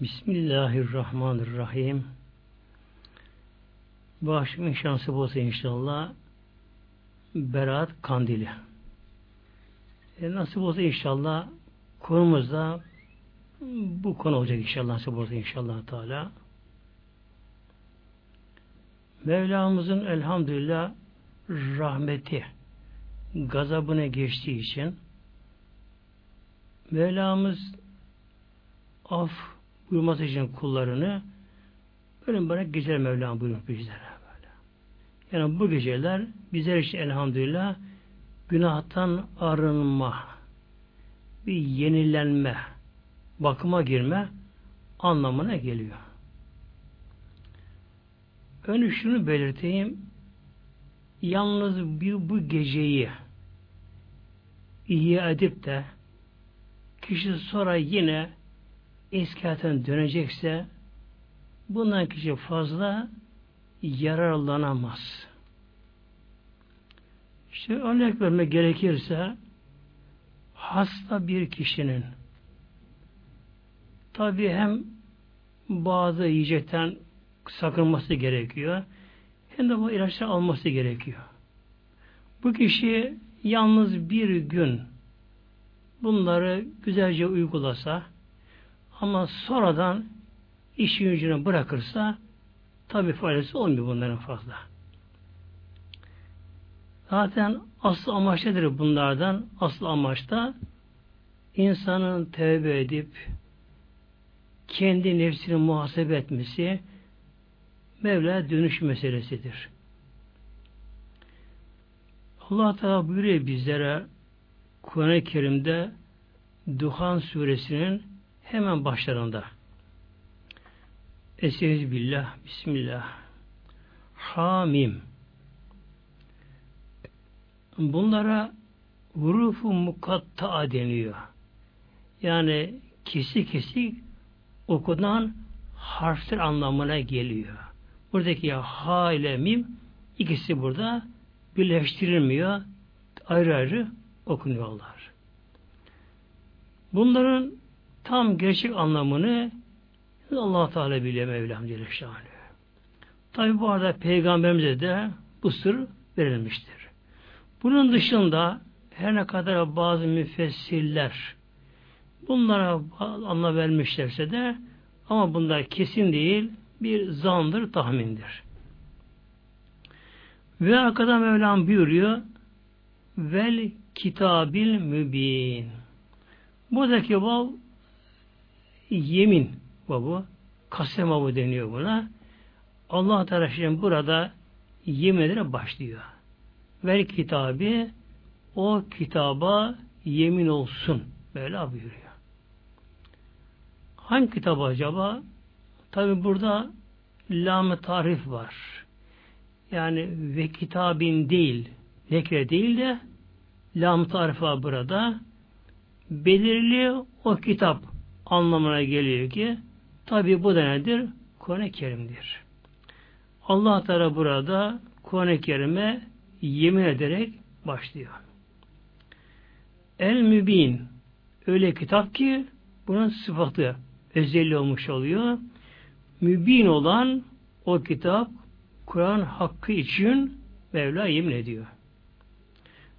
Bismillahirrahmanirrahim. Akşam şansı olsa inşallah Berat Kandili. E, nasip olsa inşallah konumuzda bu konu olacak inşallah nasip olsa inşallah Teala. Mevlamızın elhamdülillah rahmeti gazabına geçtiği için Mevlamız af buyurması için kullarını böyle bana geceler Mevlam buyurmuş bizlere böyle. Yani bu geceler bizler için elhamdülillah günahtan arınma, bir yenilenme, bakıma girme anlamına geliyor. Önce şunu belirteyim. Yalnız bir bu geceyi iyi edip de kişi sonra yine eski dönecekse bundan kişi fazla yararlanamaz. İşte örnek vermek gerekirse hasta bir kişinin tabi hem bazı yiyecekten sakınması gerekiyor hem de bu ilaçları alması gerekiyor. Bu kişi yalnız bir gün bunları güzelce uygulasa ama sonradan işi gücünü bırakırsa tabi faydası olmuyor bunların fazla. Zaten asıl amaç nedir bunlardan? Asıl amaç da insanın tevbe edip kendi nefsini muhasebe etmesi Mevla dönüş meselesidir. Allah Teala buyuruyor bizlere Kur'an-ı Kerim'de Duhan suresinin hemen başlarında Estaizu billah, Bismillah Hamim Bunlara hurufu mukatta deniyor. Yani kesik kesik okunan harfler anlamına geliyor. Buradaki ha ile mim ikisi burada birleştirilmiyor. Ayrı ayrı okunuyorlar. Bunların tam gerçek anlamını allah Teala biliyor Mevlam Celle Tabi bu arada Peygamberimize de bu sır verilmiştir. Bunun dışında her ne kadar bazı müfessirler bunlara anla vermişlerse de ama bunlar kesin değil bir zandır, tahmindir. Ve arkadan Mevlam buyuruyor vel kitabil mübin. Buradaki vav yemin babu kasem vavu deniyor buna. Allah Teala şimdi burada yeminlere başlıyor. Ver kitabı o kitaba yemin olsun. Böyle buyuruyor. Hangi kitap acaba? Tabi burada lam tarif var. Yani ve kitabin değil, nekre değil de lam tarif var burada. Belirli o kitap anlamına geliyor ki tabi bu da nedir? Kuran-ı Kerim'dir. Allah Teala burada Kuran-ı Kerim'e yemin ederek başlıyor. El Mübin öyle kitap ki bunun sıfatı özelliği olmuş oluyor. Mübin olan o kitap Kur'an hakkı için Mevla yemin ediyor.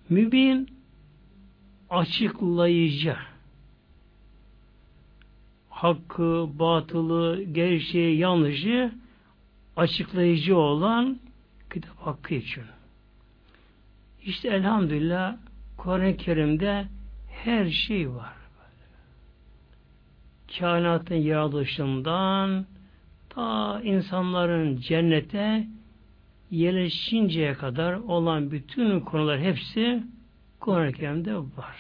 Mübin açıklayıcı hakkı, batılı, gerçeği, yanlışı açıklayıcı olan kitap hakkı için. İşte elhamdülillah Kur'an-ı Kerim'de her şey var. Kainatın yaratılışından ta insanların cennete yerleşinceye kadar olan bütün konular hepsi Kur'an-ı Kerim'de var.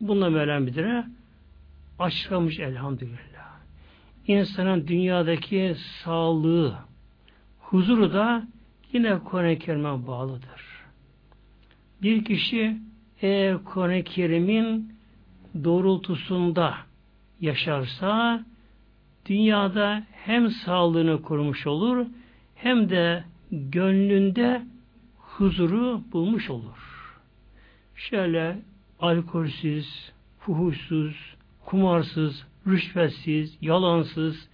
Bununla Mevlam açıklamış elhamdülillah. İnsanın dünyadaki sağlığı, huzuru da yine Kur'an-ı Kerim'e bağlıdır. Bir kişi eğer Kur'an-ı Kerim'in doğrultusunda yaşarsa dünyada hem sağlığını kurmuş olur hem de gönlünde huzuru bulmuş olur. Şöyle alkolsüz, fuhuşsuz, kumarsız, rüşvetsiz, yalansız,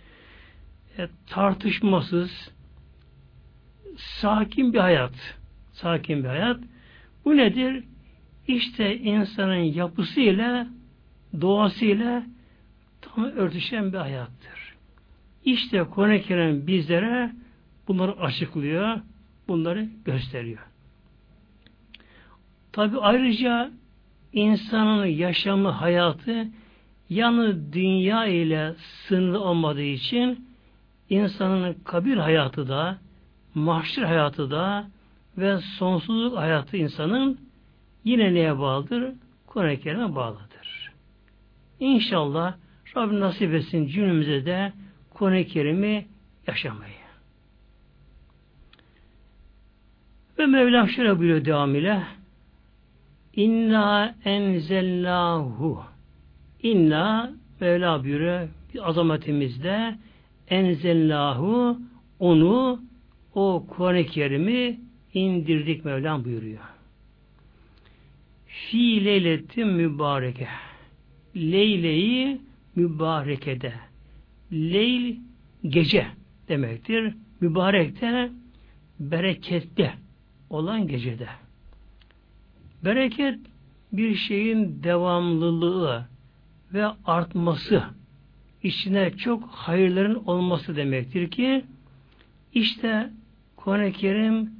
e, tartışmasız, sakin bir hayat. Sakin bir hayat. Bu nedir? İşte insanın yapısıyla, doğasıyla tam örtüşen bir hayattır. İşte Kur'an-ı bizlere bunları açıklıyor, bunları gösteriyor. Tabi ayrıca insanın yaşamı, hayatı yanı dünya ile sınırlı olmadığı için insanın kabir hayatı da, mahşer hayatı da ve sonsuzluk hayatı insanın yine neye bağlıdır? Kur'an-ı Kerim'e bağlıdır. İnşallah Rabbim nasip etsin cümlemize de Kur'an-ı Kerim'i yaşamayı. Ve Mevlam şöyle buyuruyor devam ile İnna enzellahu İnna Mevla buyuruyor azametimizde enzellahu onu o Kur'an-ı Kerim'i indirdik Mevlam buyuruyor. Fi leyletin mübareke. Leyleyi mübarekede. Leyl gece demektir. Mübarekte berekette olan gecede. Bereket bir şeyin devamlılığı ve artması, içine çok hayırların olması demektir ki işte Kuran-ı Kerim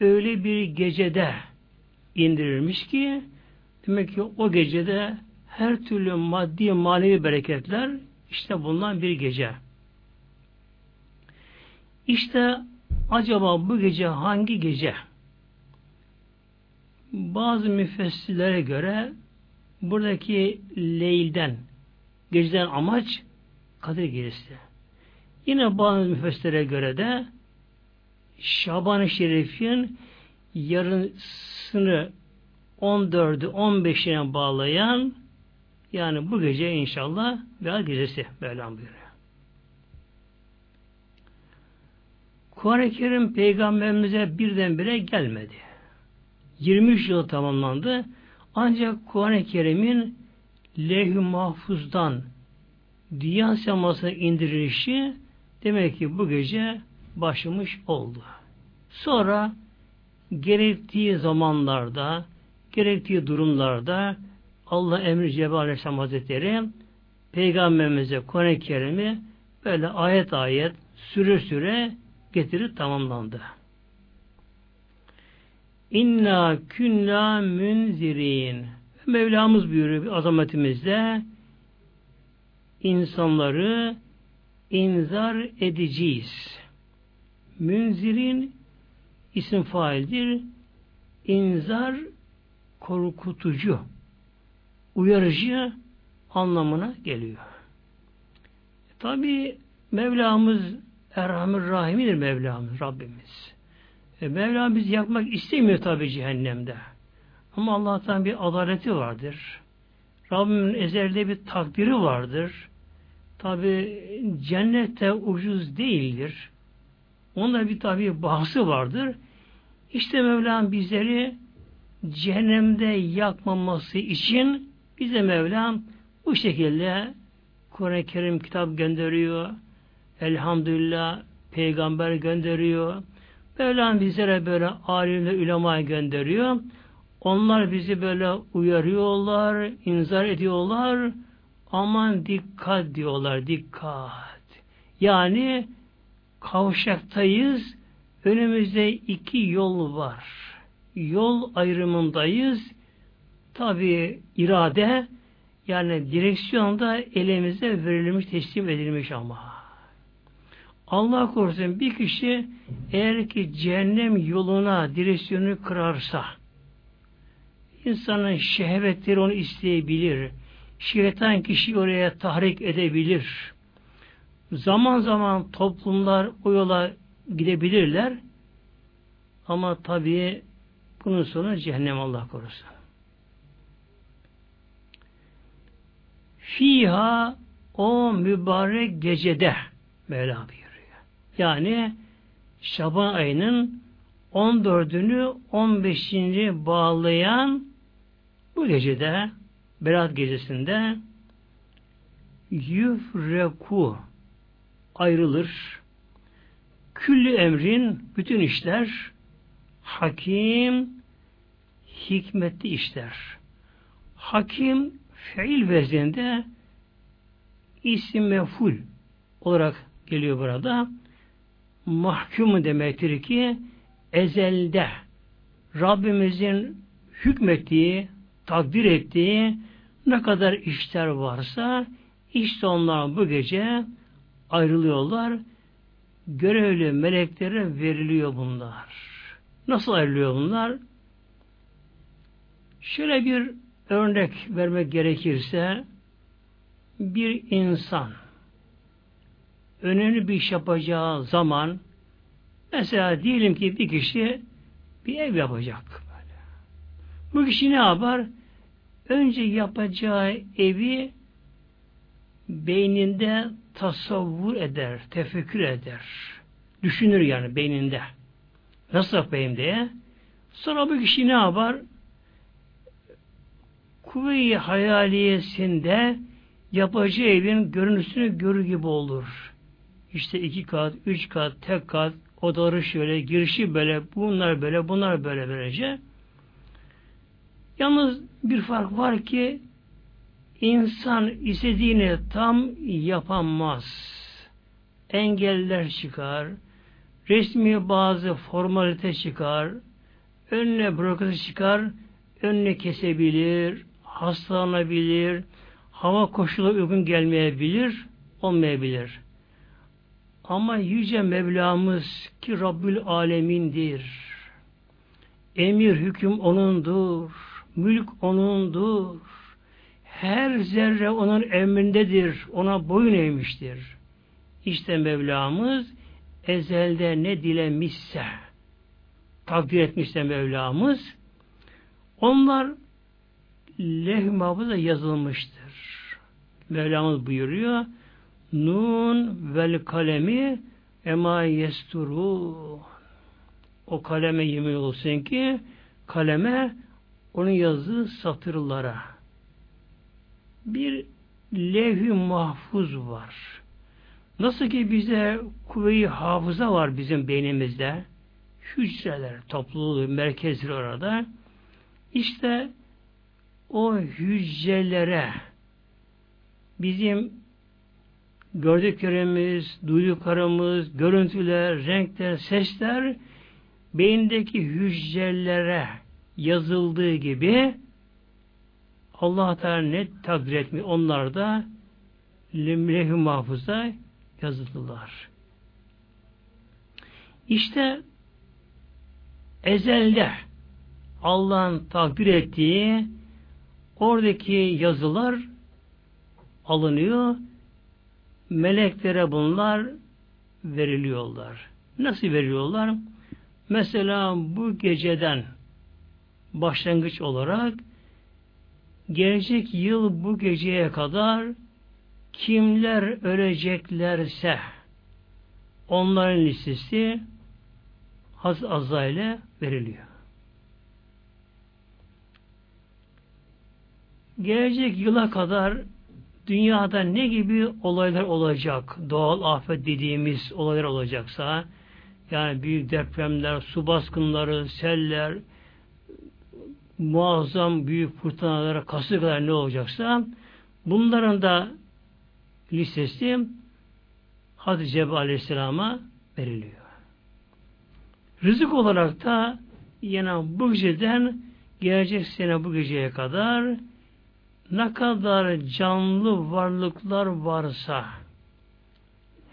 öyle bir gecede indirilmiş ki demek ki o gecede her türlü maddi manevi bereketler işte bundan bir gece. İşte acaba bu gece hangi gece? Bazı müfessirlere göre buradaki leylden geceden amaç Kadir Gecesi. Yine bazı müfessirlere göre de Şaban-ı Şerif'in yarısını 14'ü 15'ine bağlayan yani bu gece inşallah veya gecesi Mevlam buyuruyor. Kuran-ı Kerim peygamberimize birdenbire gelmedi. 23 yıl tamamlandı. Ancak Kuran-ı Kerim'in lehü mahfuzdan dünya semasına indirilişi demek ki bu gece başlamış oldu. Sonra gerektiği zamanlarda, gerektiği durumlarda Allah emri Cebrail Aleyhisselam Hazretleri Peygamberimize Kuran-ı Kerim'i böyle ayet ayet süre süre getirip tamamlandı. İnna künna münzirin. Mevlamız buyuruyor azametimizde insanları inzar edeceğiz. Münzirin isim faildir. İnzar korkutucu, uyarıcı anlamına geliyor. Tabi Mevlamız Erhamir Rahimidir Mevlamız, Rabbimiz. E, Mevlam bizi yakmak istemiyor tabi cehennemde. Ama Allah'tan bir adaleti vardır. Rabbimin ezelde bir takdiri vardır. Tabi cennette ucuz değildir. Onda bir tabi bahsi vardır. İşte Mevlam bizleri cehennemde yakmaması için bize Mevlam bu şekilde Kur'an-ı Kerim kitap gönderiyor. Elhamdülillah peygamber gönderiyor. Mevlam bizlere böyle alimle ulema gönderiyor. Onlar bizi böyle uyarıyorlar, inzar ediyorlar. Aman dikkat diyorlar, dikkat. Yani kavşaktayız, önümüzde iki yol var. Yol ayrımındayız. Tabi irade, yani direksiyonda elimize verilmiş, teslim edilmiş ama. Allah korusun bir kişi eğer ki cehennem yoluna direksiyonu kırarsa insanın şehvetleri onu isteyebilir. Şeytan kişi oraya tahrik edebilir. Zaman zaman toplumlar o yola gidebilirler. Ama tabii bunun sonu cehennem Allah korusun. Fiha o mübarek gecede Mevla buyuruyor. Yani Şaban ayının 14'ünü 15'ini bağlayan bu gecede Berat gecesinde yüfreku ayrılır. Külli emrin bütün işler hakim hikmetli işler. Hakim fiil vezninde isim meful olarak geliyor burada. Mahkum demektir ki ezelde Rabbimizin hükmettiği, takdir ettiği ne kadar işler varsa işte onlar bu gece ayrılıyorlar. Görevli meleklere veriliyor bunlar. Nasıl ayrılıyor bunlar? Şöyle bir örnek vermek gerekirse bir insan önemli bir iş yapacağı zaman mesela diyelim ki bir kişi bir ev yapacak. Bu kişi ne yapar? Önce yapacağı evi beyninde tasavvur eder, tefekkür eder. Düşünür yani beyninde. Nasıl yapayım diye. Sonra bu kişi ne yapar? Kuvve-i hayaliyesinde yapacağı evin görüntüsünü görür gibi olur. İşte iki kat, üç kat, tek kat, odaları şöyle, girişi böyle, bunlar böyle, bunlar böyle böylece. Yalnız bir fark var ki insan istediğini tam yapamaz. Engeller çıkar, resmi bazı formalite çıkar, önüne bürokrasi çıkar, önüne kesebilir, hastalanabilir, hava koşulu uygun gelmeyebilir, olmayabilir. Ama Yüce Mevlamız ki Rabbül Alemin'dir. Emir hüküm O'nundur. Mülk O'nundur. Her zerre O'nun emrindedir. O'na boyun eğmiştir. İşte Mevlamız ezelde ne dilemişse takdir etmişse Mevlamız onlar leh mahfuza yazılmıştır. Mevlamız buyuruyor Nun vel kalemi ema yesturu. O kaleme yemin olsun ki kaleme onun yazdığı satırlara. Bir levh-i mahfuz var. Nasıl ki bize kuvve-i hafıza var bizim beynimizde hücreler, topluluğu, merkezleri orada. İşte o hücrelere bizim gördüklerimiz, duyduklarımız, görüntüler, renkler, sesler beyindeki hücrelere yazıldığı gibi Allah Teala ne takdir etmiyor. Onlar da limlehi mahfuza yazıldılar. İşte ezelde Allah'ın takdir ettiği oradaki yazılar alınıyor. Meleklere bunlar veriliyorlar. Nasıl veriyorlar? Mesela bu geceden başlangıç olarak gelecek yıl bu geceye kadar kimler öleceklerse onların listesi Haz Azrail'e veriliyor. Gelecek yıla kadar dünyada ne gibi olaylar olacak, doğal afet dediğimiz olaylar olacaksa, yani büyük depremler, su baskınları, seller, muazzam büyük fırtınalara, kasırgalar ne olacaksa, bunların da listesi Hazreti Cebrail Aleyhisselam'a veriliyor. Rızık olarak da yine bu geceden gelecek sene bu geceye kadar ne kadar canlı varlıklar varsa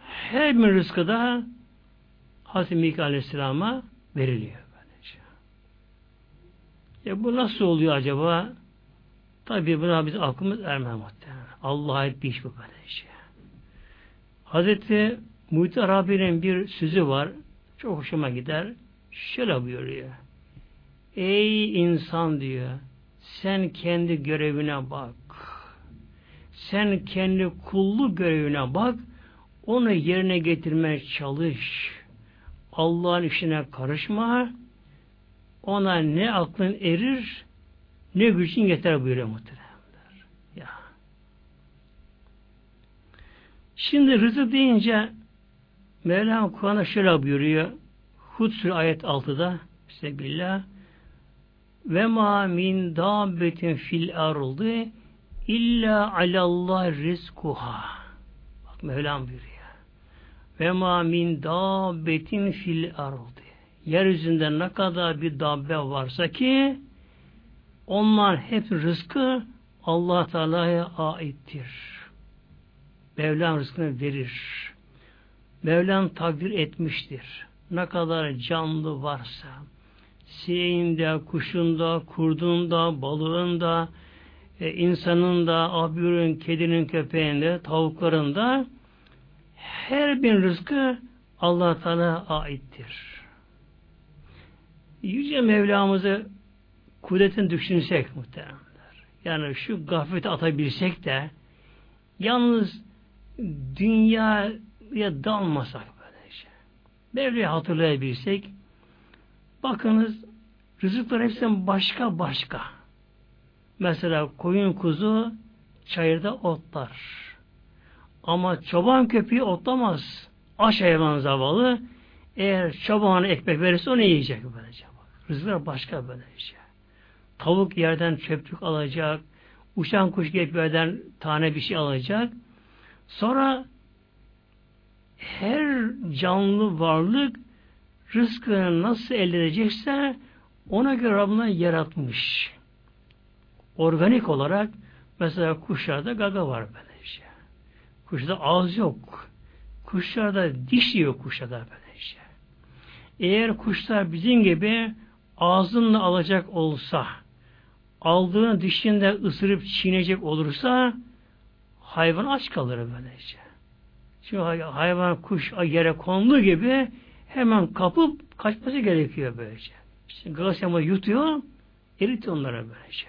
her bir rızkı da Hazreti Mikail Aleyhisselam'a veriliyor. Böylece. Ya bu nasıl oluyor acaba? Tabi buna biz aklımız ermez muhtemelen. Allah'a ait bir iş bu böylece. Hazreti Muhit Arabi'nin bir sözü var. Çok hoşuma gider. Şöyle buyuruyor. Ey insan diyor sen kendi görevine bak. Sen kendi kullu görevine bak. Onu yerine getirmeye çalış. Allah'ın işine karışma. Ona ne aklın erir ne gücün yeter buyuruyor muhteremler. Ya. Şimdi rızık deyince Mevlam Kur'an'da şöyle buyuruyor. Hud ayet 6'da Bismillah ve ma min dabbetin fil ardı illa alallah rizkuha. Bak Mevlam buyuruyor. Ve ma min dabbetin fil ardı. Yeryüzünde ne kadar bir dabbe varsa ki onlar hep rızkı Allah Teala'ya aittir. Mevlam rızkını verir. Mevlam takdir etmiştir. Ne kadar canlı varsa, sineğinde, kuşunda, kurdunda, balığında, e, insanın da, abürün, kedinin, köpeğinde, tavuklarında her bir rızkı Allah Teala aittir. Yüce Mevlamızı kudretini düşünsek muhteremler. Yani şu gaflete atabilsek de yalnız dünyaya dalmasak böylece. Mevla'yı hatırlayabilsek bakınız rızıklar hepsinden başka başka. Mesela koyun kuzu çayırda otlar. Ama çoban köpeği otlamaz. Aç hayvan zavallı. Eğer çobana ekmek verirse o ne yiyecek böylece. Rızıklar başka böylece. Tavuk yerden çöplük alacak. Uçan kuş gelip yerden tane bir şey alacak. Sonra her canlı varlık rızkını nasıl elde edecekse ona göre Rabbına yaratmış. Organik olarak mesela kuşlarda gaga var böylece. Kuşta ağız yok. Kuşlarda diş yok kuşlarda böylece. Eğer kuşlar bizim gibi ağzınla alacak olsa, aldığın dişinde ısırıp çiğneyecek olursa hayvan aç kalır böylece. Çünkü hayvan kuş yere konduğu gibi hemen kapıp kaçması gerekiyor böylece. İşte gazete yutuyor, eritiyor onlara böylece.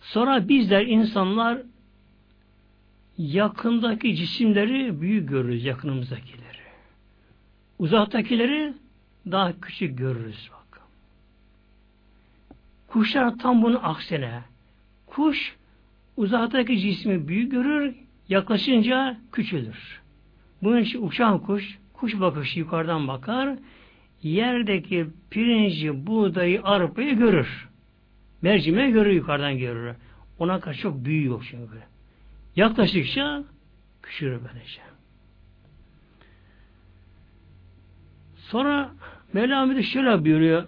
Sonra bizler insanlar yakındaki cisimleri büyük görürüz yakınımızdakileri. Uzaktakileri daha küçük görürüz bak. Kuşlar tam bunun aksine. Kuş uzaktaki cismi büyük görür, yaklaşınca küçülür. Bunun için uçan kuş, kuş bakışı yukarıdan bakar, yerdeki pirinci, buğdayı, arpayı görür. Mercimeği görür, yukarıdan görür. Ona karşı çok büyüyor çünkü. Yaklaştıkça küçülür böylece. Sonra Mevlam de şöyle buyuruyor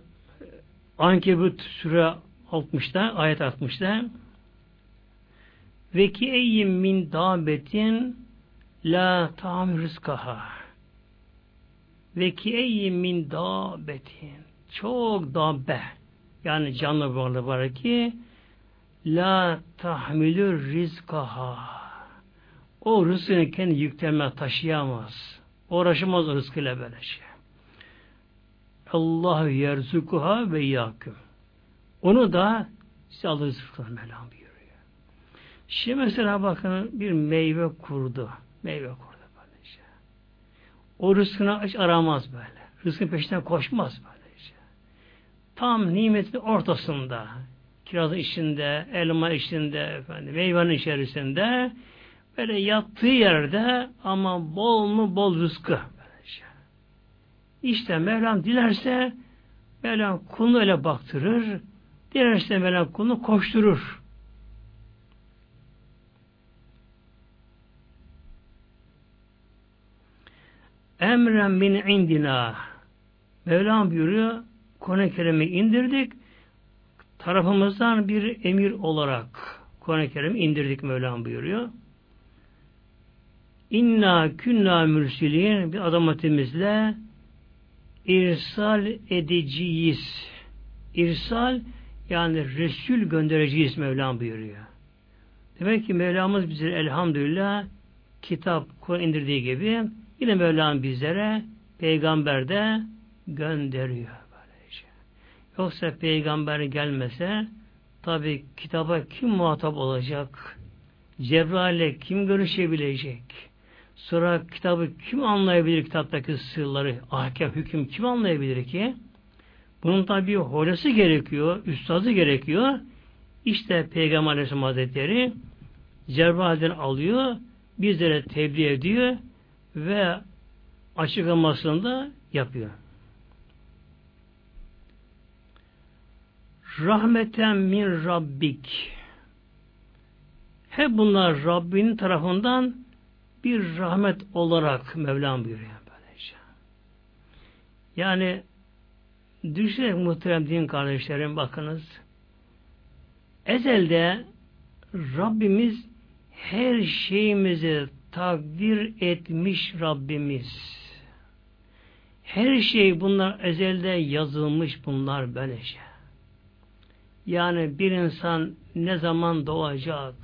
Ankebut Sure 60'da ayet 60'da ve ki eyyim min dabetin la tamir rızkaha ve ki min dabetin çok dabbe yani canlı varlığı var ki la tahmilür rizkaha o rızkını kendi yüklenme taşıyamaz. Uğraşamaz o rızkıyla böyle şey. Allah yerzukuha ve yaküm. Onu da size alır rızklar Mevlam buyuruyor. Şimdi mesela bakın bir meyve kurdu. Meyve kurdu. O rızkını hiç aramaz böyle. Rızkın peşinden koşmaz böyle şey. Tam nimetin ortasında kirazın içinde, elma içinde, efendim, meyvenin içerisinde böyle yattığı yerde ama bol mu bol rızkı. İşte Mevlam dilerse Mevlam kulunu öyle baktırır. Dilerse Mevlam kulunu koşturur. Emren min indina Mevlam buyuruyor Kur'an-ı Kerim'i indirdik tarafımızdan bir emir olarak Kur'an-ı indirdik Mevlam buyuruyor. İnna künna mürsilin bir adametimizle irsal edeceğiz. İrsal yani Resul göndereceğiz Mevlam buyuruyor. Demek ki Mevlamız bize elhamdülillah kitap Kur'an indirdiği gibi yine Mevlam bizlere peygamber de gönderiyor. Böylece. Yoksa peygamber gelmese tabi kitaba kim muhatap olacak? Cebrail'le kim görüşebilecek? Sonra kitabı kim anlayabilir kitaptaki sırları, ahkam, hüküm kim anlayabilir ki? Bunun tabi hocası gerekiyor, üstadı gerekiyor. İşte Peygamber Aleyhisselam Hazretleri Cebrail'den alıyor, bizlere tebliğ ediyor ve açıklamasını da yapıyor. Rahmeten min Rabbik hep bunlar Rabbinin tarafından bir rahmet olarak Mevlam buyuruyor. Böylece. Yani düşünerek muhterem din kardeşlerim bakınız ezelde Rabbimiz her şeyimizi takdir etmiş Rabbimiz. Her şey bunlar ezelde yazılmış bunlar böylece. Yani bir insan ne zaman doğacak,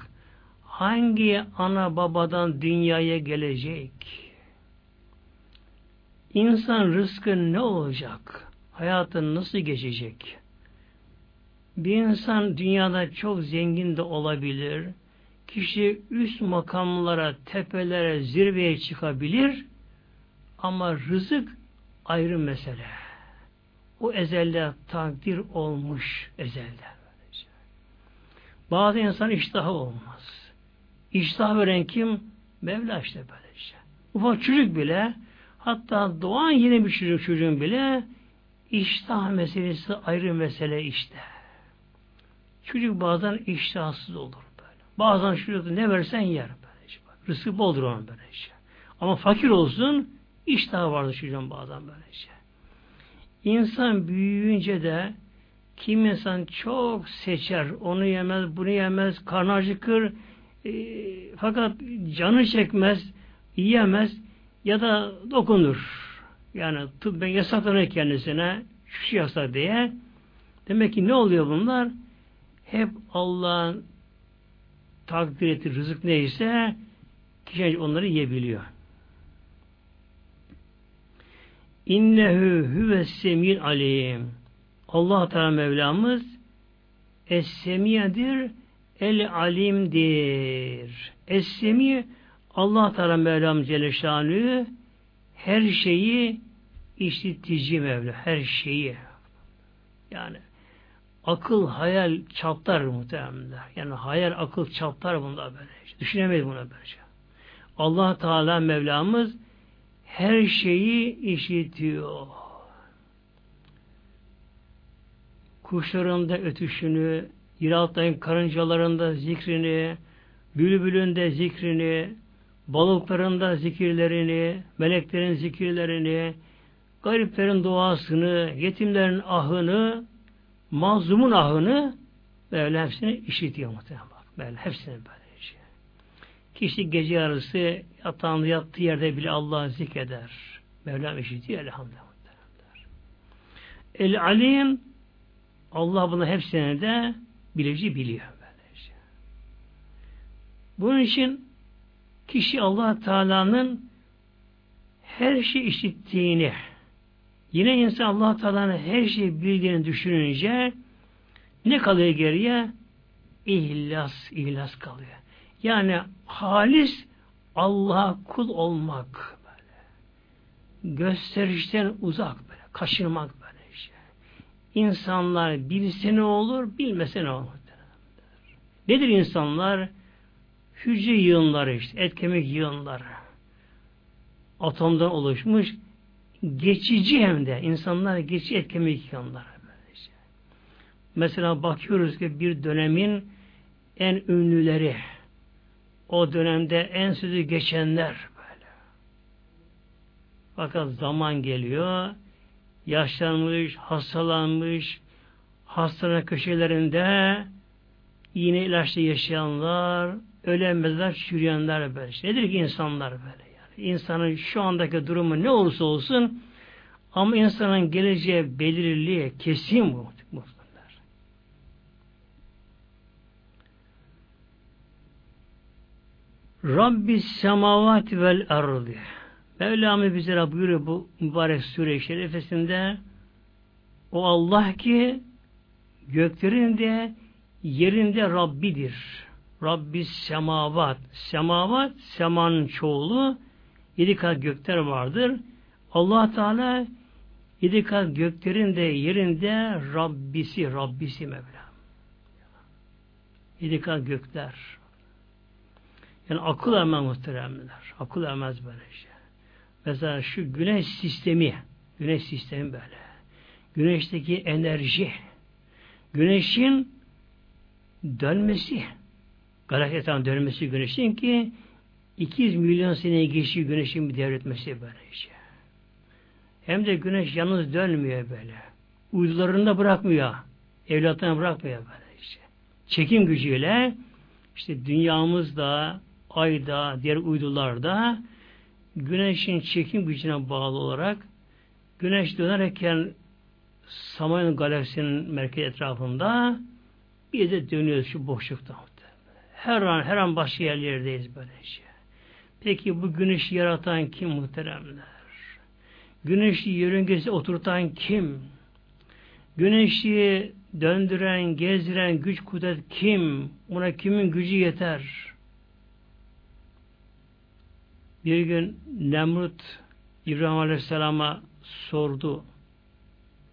hangi ana babadan dünyaya gelecek, insan rızkı ne olacak, hayatı nasıl geçecek, bir insan dünyada çok zengin de olabilir, kişi üst makamlara, tepelere, zirveye çıkabilir ama rızık ayrı mesele. O ezelde takdir olmuş ezelde. Bazı insan iştahı olmaz. İştah veren kim? Mevla işte böyle işte. Ufak çocuk bile hatta doğan yeni bir çocuk çocuğun bile iştah meselesi ayrı mesele işte. Çocuk bazen iştahsız olur. Bazen çocuk ne versen yer böyle. Işte. Rızkı boldur onun böyle işte. Ama fakir olsun iştahı vardır çocuğun bazen böyle işte. İnsan büyüyünce de kim insan çok seçer, onu yemez, bunu yemez, karnı acıkır, e, fakat canı çekmez, yiyemez ya da dokunur. Yani tıbben yasaklanır kendisine, şu şey yasak diye. Demek ki ne oluyor bunlar? Hep Allah'ın takdir ettiği rızık neyse kişi onları yiyebiliyor. İnnehu huves semil alim. Allah Teala Mevlamız Es-Semiye'dir, El-Alim'dir. Es-Semi Allah Teala Mevlam Celle her şeyi işitici Mevla, her şeyi. Yani akıl, hayal çaplar muhtemelen. Yani hayal, akıl çaplar bunda böyle. Düşünemeyiz buna böylece. Allah Teala Mevlamız her şeyi işitiyor. kuşların da ötüşünü, yer karıncalarında zikrini, bülbülün de zikrini, balıkların da zikirlerini, meleklerin zikirlerini, gariplerin duasını, yetimlerin ahını, mazlumun ahını böyle hepsini işitiyor muhtemelen bak. Böyle hepsini böyle şey. Kişi gece yarısı yatağında yattığı yerde bile Allah'ı zikreder. Mevlam işitiyor elhamdülillah. El alim Allah bunu hepsini de bilici biliyor. Böylece. Bunun için kişi allah Teala'nın her şey işittiğini yine insan allah Teala'nın her şeyi bildiğini düşününce ne kalıyor geriye? İhlas, ihlas kalıyor. Yani halis Allah'a kul olmak böyle. Gösterişten uzak böyle, kaşınmak İnsanlar bilse ne olur, bilmese ne olur. Nedir insanlar? Hücre yığınları işte, et kemik yığınları. Atomdan oluşmuş, geçici hem de. insanlar geçici et kemik yığınları. Böylece. Mesela bakıyoruz ki bir dönemin en ünlüleri, o dönemde en sözü geçenler böyle. Fakat zaman geliyor, yaşlanmış, hastalanmış, hastane köşelerinde yine ilaçla yaşayanlar, ölemezler, çürüyenler böyle. Nedir ki insanlar böyle? İnsanın şu andaki durumu ne olursa olsun ama insanın geleceği belirli, kesin bu. Muhtemelen. Rabbis semavat vel ardi. Mevlamı bize buyuruyor bu mübarek sure-i şerifesinde o Allah ki göklerin de yerinde Rabbidir. Rabbi semavat. Semavat, semanın çoğulu yedi kat gökler vardır. allah Teala yedi kat göklerin de yerinde Rabbisi, Rabbisi Mevlam. Yedi kat gökler. Yani akıl ermez muhteremler. Akıl ermez böyle şey. Mesela şu güneş sistemi, güneş sistemi böyle. Güneşteki enerji, güneşin dönmesi, galaksi etrafında dönmesi güneşin ki 200 milyon sene geçiyor güneşin bir devretmesi böyle şey. Hem de güneş yalnız dönmüyor böyle. Uydularını da bırakmıyor. Evlatlarını bırakmıyor böyle işte. Çekim gücüyle işte dünyamızda, ayda, diğer uydularda güneşin çekim gücüne bağlı olarak güneş dönerken Samanyolu galaksinin merkez etrafında bir de dönüyoruz şu boşlukta. Her an her an başka yerlerdeyiz böyle şey. Peki bu güneşi yaratan kim muhteremler? Güneşi yörüngesi oturtan kim? Güneşi döndüren, gezdiren güç kudret kim? Ona kimin gücü yeter? Bir gün Nemrut İbrahim Aleyhisselam'a sordu.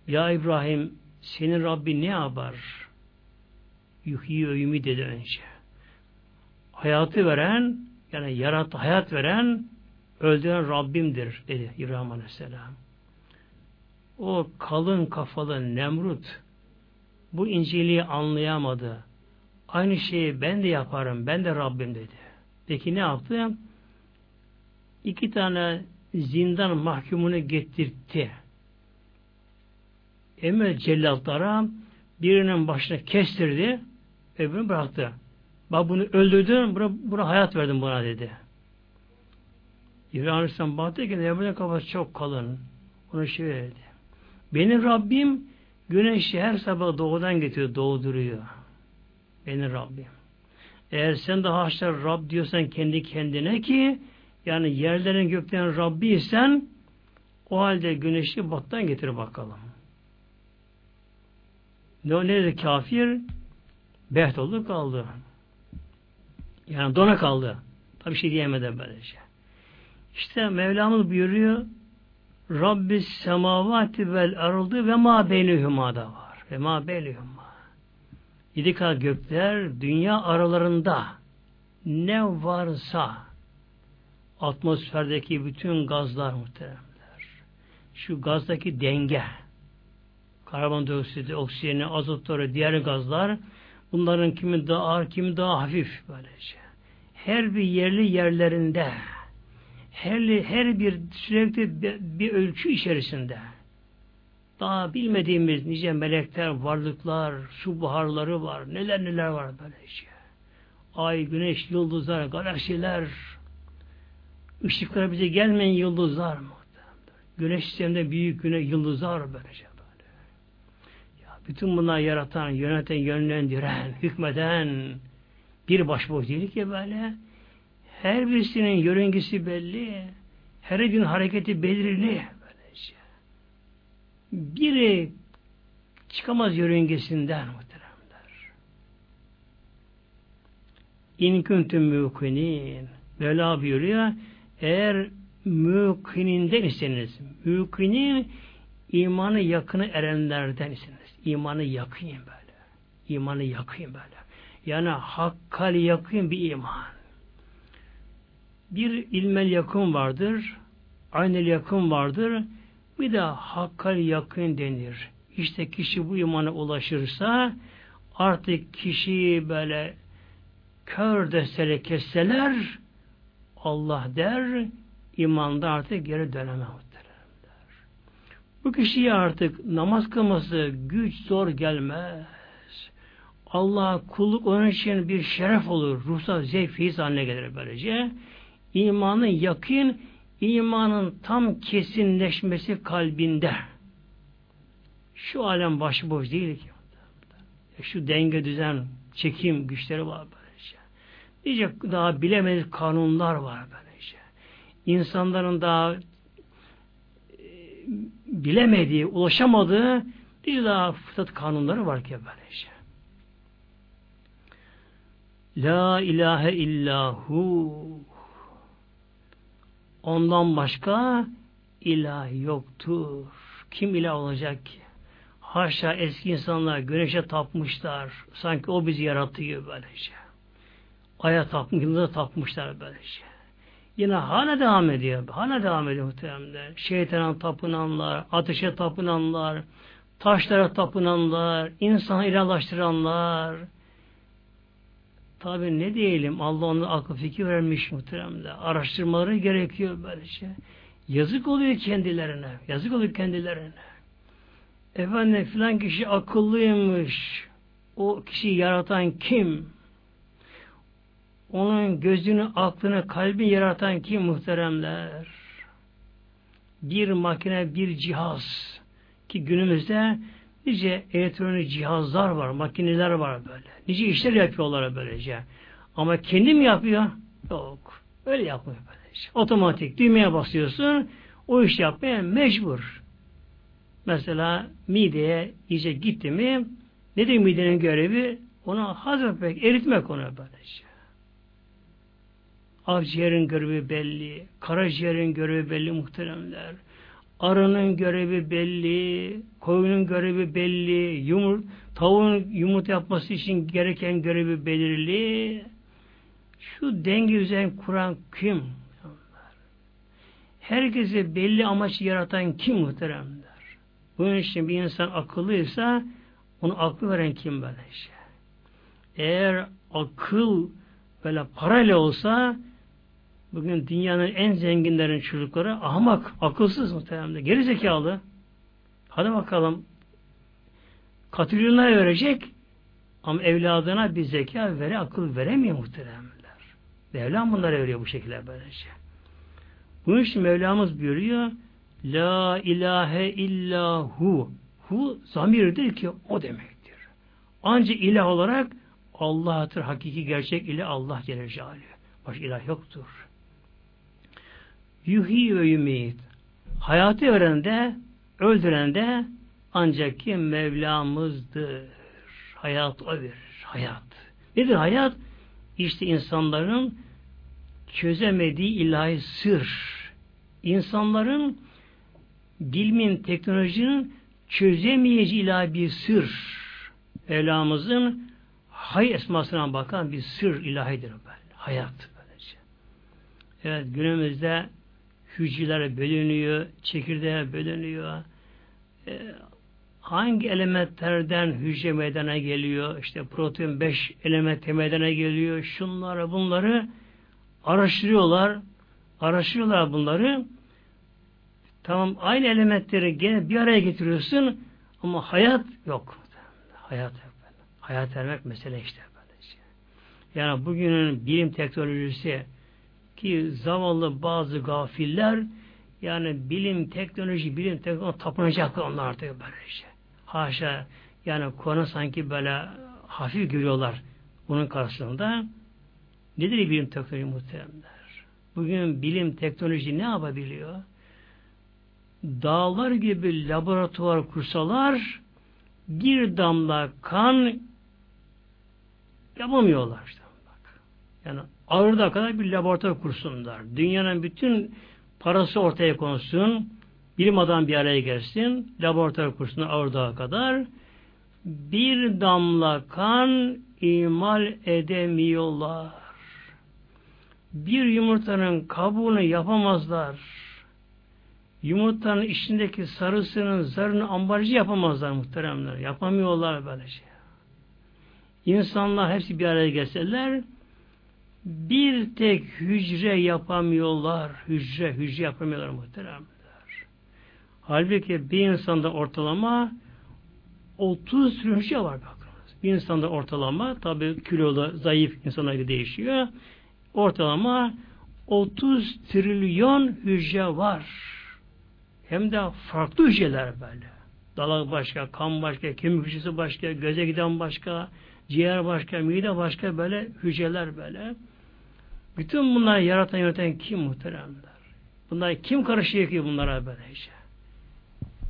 Ya İbrahim senin Rabbi ne yapar? Yuhyi öyümü dedi önce. Hayatı veren yani yarat hayat veren öldüren Rabbimdir dedi İbrahim Aleyhisselam. O kalın kafalı Nemrut bu inceliği anlayamadı. Aynı şeyi ben de yaparım, ben de Rabbim dedi. Peki ne yaptı? İki tane zindan mahkumunu getirtti. Emel cellatlara birinin başına kestirdi, öbürünü bıraktı. Bak bunu öldürdün, buna, buna hayat verdim buna dedi. İbrahim Aleyhisselam baktı ki Nebune kafası çok kalın. Ona şey verdi. Benim Rabbim güneşi her sabah doğudan getiriyor, doğduruyor. Benim Rabbim. Eğer sen de haşlar Rab diyorsan kendi kendine ki yani yerlerin göklerin Rabbiysen o halde güneşi battan getir bakalım. Ne ne dedi kafir? Beht oldu kaldı. Yani dona kaldı. Tabi şey diyemedi böylece. İşte Mevlamız buyuruyor Rabbis semavati vel arıldı ve ma beynühüma da var. Ve ma beynühüma. Yedi kat gökler dünya aralarında ne varsa atmosferdeki bütün gazlar muhteremler. Şu gazdaki denge karbondioksit, oksijeni, azotları, diğer gazlar bunların kimi daha ağır, kimi daha hafif böylece. Her bir yerli yerlerinde her, her bir sürekli bir, bir ölçü içerisinde daha bilmediğimiz nice melekler, varlıklar, su buharları var, neler neler var böyle şey. Ay, güneş, yıldızlar, galaksiler, ışıklar bize gelmeyen yıldızlar mı? Güneş sisteminde büyük güneş yıldızlar böylece şey bütün bunlar yaratan, yöneten, yönlendiren, hükmeden bir başboş değil ki böyle her birisinin yörüngesi belli. Her gün hareketi belirli. Böylece. Biri çıkamaz yörüngesinden muhteremler. İn kuntum mükinin. Mevla buyuruyor. Eğer mükininden iseniz, mükinin imanı yakını erenlerden iseniz. İmanı yakın böyle. İmanı yakın böyle. Yani hakkal yakın bir iman. Bir ilmel yakın vardır, aynel yakın vardır, bir de hakkal yakın denir. İşte kişi bu imana ulaşırsa artık kişiyi böyle kör deseler kesseler Allah der imanda artık geri dönemez. Bu kişiye artık namaz kılması güç zor gelmez. Allah kulluk onun için bir şeref olur. Ruhsal zevk fiiz haline gelir böylece imanın yakın, imanın tam kesinleşmesi kalbinde. Şu alem başıboş değil ki. Şu denge düzen, çekim güçleri var böylece. Diyecek daha bilemediğimiz kanunlar var böylece. İnsanların daha e, bilemediği, ulaşamadığı bir daha fıtrat kanunları var ki böylece. La ilahe illahu Ondan başka ilah yoktur. Kim ilah olacak ki? Haşa eski insanlar güneşe tapmışlar. Sanki o bizi yarattı gibi böylece. aya tapmış, yıldıza tapmışlar böylece. Yine hala devam ediyor. Hala devam ediyor muhtemelen. Şeytana tapınanlar, ateşe tapınanlar, taşlara tapınanlar, insanı ilahlaştıranlar. Tabi ne diyelim Allah ona akıl fikir vermiş muhtemelen. Araştırmaları gerekiyor böylece. Yazık oluyor kendilerine. Yazık oluyor kendilerine. Efendim filan kişi akıllıymış. O kişi yaratan kim? Onun gözünü, aklını, kalbini yaratan kim muhteremler? Bir makine, bir cihaz ki günümüzde nice elektronik cihazlar var, makineler var böyle. Nice işler yapıyorlar böylece. Ama kendim yapıyor? Yok. Öyle yapmıyor böylece. Otomatik düğmeye basıyorsun, o iş yapmaya mecbur. Mesela mideye iyice gitti mi nedir midenin görevi? Onu hazmetmek, eritmek onu böylece. Akciğerin görevi belli, karaciğerin görevi belli muhteremler. Arının görevi belli, koyunun görevi belli, yumurt, tavuğun yumurta yapması için gereken görevi belirli. Şu denge üzerine kuran kim? Herkese belli amaç yaratan kim muhteremler? Bunun için bir insan akıllıysa onu aklı veren kim böyle şey? Eğer akıl böyle parayla olsa bugün dünyanın en zenginlerin çocukları ahmak, akılsız muhtemelen. Geri zekalı. Hadi bakalım. Katrilyonlar verecek ama evladına bir zeka vere, akıl veremiyor muhteremler. Mevlam bunları veriyor bu şekilde böylece. Bunun için Mevlamız buyuruyor La ilahe illa hu. Hu zamirdir ki o demektir. Ancak ilah olarak Allah'tır. Hakiki gerçek ilah Allah Celle Celaluhu. Başka ilah yoktur. Yuhi ve yumit. Hayatı veren de öldüren de ancak ki Mevlamızdır. Hayat o verir. Hayat. Nedir hayat? İşte insanların çözemediği ilahi sır. İnsanların bilimin, teknolojinin çözemeyeceği ilahi bir sır. Mevlamızın hay esmasına bakan bir sır ilahidir. Hayat. Evet günümüzde hücrelere bölünüyor, çekirdeğe bölünüyor. Ee, hangi elementlerden hücre meydana geliyor? İşte protein 5 element meydana geliyor. Şunları bunları araştırıyorlar. Araştırıyorlar bunları. Tamam aynı elementleri gene bir araya getiriyorsun ama hayat yok. Hayat yok. Hayat ermek mesele işte. Yani bugünün bilim teknolojisi ki zavallı bazı gafiller yani bilim, teknoloji, bilim, teknoloji tapınacak onlar artık böyle işte. Haşa yani konu sanki böyle hafif görüyorlar bunun karşılığında. Nedir bilim teknoloji muhteremler? Bugün bilim, teknoloji ne yapabiliyor? Dağlar gibi laboratuvar kursalar bir damla kan yapamıyorlar işte. Bak. Yani Ağırda kadar bir laboratuvar kursunlar. Dünyanın bütün parası ortaya konsun, bilim adam bir araya gelsin, laboratuvar kursuna Ağırda kadar bir damla kan imal edemiyorlar. Bir yumurtanın kabuğunu yapamazlar. Yumurtanın içindeki sarısının, zarını ambalajı yapamazlar muhteremler. Yapamıyorlar böyle şey. İnsanlar hepsi bir araya gelseler, bir tek hücre yapamıyorlar. Hücre, hücre yapamıyorlar muhteremler. Halbuki bir insanda ortalama 30 hücre var bakınız. Bir insanda ortalama tabi kilolu zayıf insana değişiyor. Ortalama 30 trilyon hücre var. Hem de farklı hücreler böyle. Dalak başka, kan başka, kemik hücresi başka, göze giden başka, ciğer başka, mide başka böyle hücreler böyle. Bütün bunları yaratan yöneten kim muhteremler? Bunlar kim karışıyor ki bunlara böylece?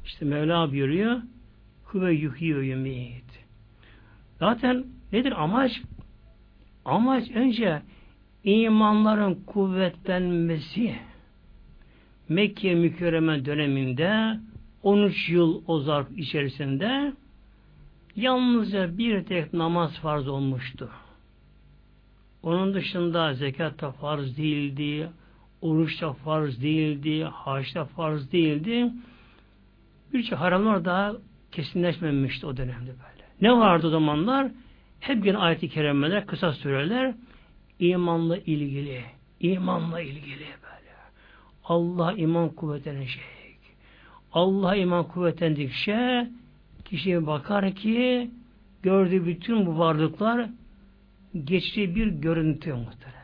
İşte Mevla buyuruyor Huve yuhyi yumit. Zaten nedir amaç? Amaç önce imanların kuvvetlenmesi Mekke mükerreme döneminde 13 yıl o zarf içerisinde yalnızca bir tek namaz farz olmuştu. Onun dışında zekat da farz değildi, oruç da farz değildi, haç da farz değildi. Birçok haramlar daha kesinleşmemişti o dönemde böyle. Ne vardı o zamanlar? Hep yine ayet-i kerimeler, kısa süreler imanla ilgili, imanla ilgili böyle. Allah iman kuvvetlenecek. Allah iman kuvvetlendikçe kişiye bakar ki gördüğü bütün bu varlıklar geçtiği bir görüntü muhteremler.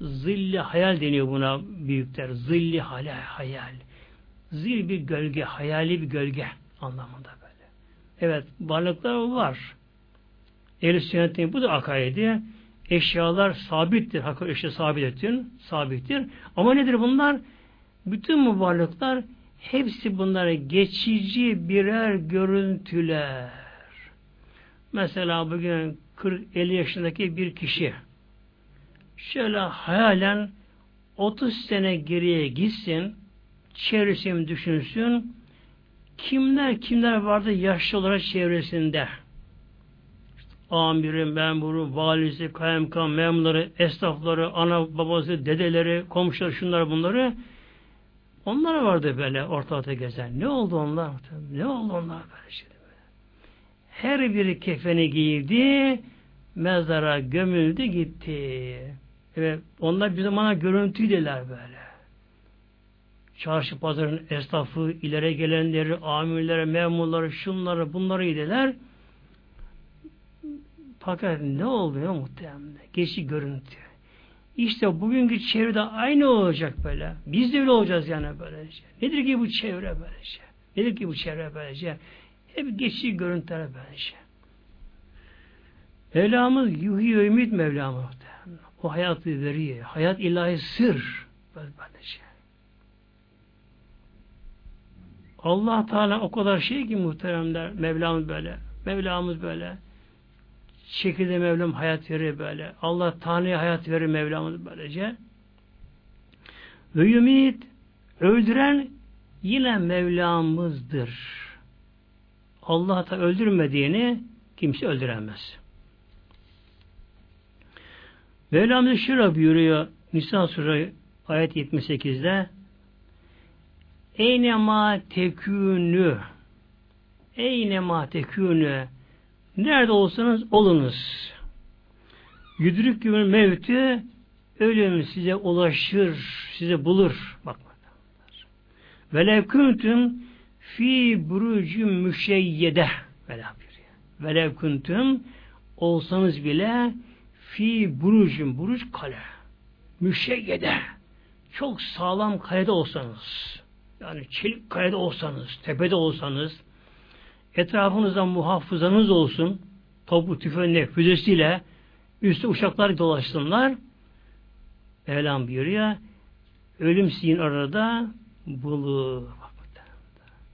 Zilli hayal deniyor buna büyükler. Zilli hayal. hayal. Zil bir gölge, hayali bir gölge anlamında böyle. Evet, varlıklar var. Ehl-i sünnetin bu da akaidi. Eşyalar sabittir. Hakkı eşya sabit ettin. Sabittir. Ama nedir bunlar? Bütün bu varlıklar hepsi bunlara geçici birer görüntüler. Mesela bugün 40-50 yaşındaki bir kişi şöyle hayalen 30 sene geriye gitsin, çevresini düşünsün, kimler kimler vardı yaşlı olarak çevresinde. İşte amirim, memuru, valisi, kaymakam, memurları, esnafları, ana babası, dedeleri, komşuları, şunlar bunları onlar vardı böyle ortalıkta gezen. Ne oldu onlar? Ne oldu onlar böyle? Her biri kefeni giydi, mezara gömüldü gitti. Evet, onlar bir zamana görüntüydüler böyle. Çarşı pazarın esnafı, ileri gelenleri, amirleri, memurları, şunları, bunları idiler. Fakat ne oldu ya muhtemelen? Geçi görüntü. İşte bugünkü çevrede aynı olacak böyle. Biz de öyle olacağız yani böylece. Nedir ki bu çevre böylece? Nedir ki bu çevre böylece? Hep geçici görüntüler böylece. Mevlamız yuhi ümit Mevlamız. O hayatı veriyor. Hayat ilahi sır. Böylece. Allah Teala o kadar şey ki muhteremler Mevlamız böyle. Mevlamız böyle. Şekilde Mevlam hayat verir böyle. Allah Tanrı'ya hayat verir Mevlamız böylece. Ve yumit öldüren yine Mevlamızdır. Allah da öldürmediğini kimse öldüremez. Mevlamız şöyle buyuruyor Nisa Suresi ayet 78'de Eynema tekünü Eynema tekünü Nerede olsanız olunuz. Yüdürük gibi mevti ölüm size ulaşır, size bulur. Bak Velev kuntum fi burucun müşeyyede velev kuntum olsanız bile fi burucun buruc kale müşeyyede çok sağlam kalede olsanız yani çelik kalede olsanız tepede olsanız etrafınızda muhafızanız olsun topu tüfeğine füzesiyle üstü uçaklar dolaşsınlar Mevlam buyuruyor ölüm sizin arada bulur.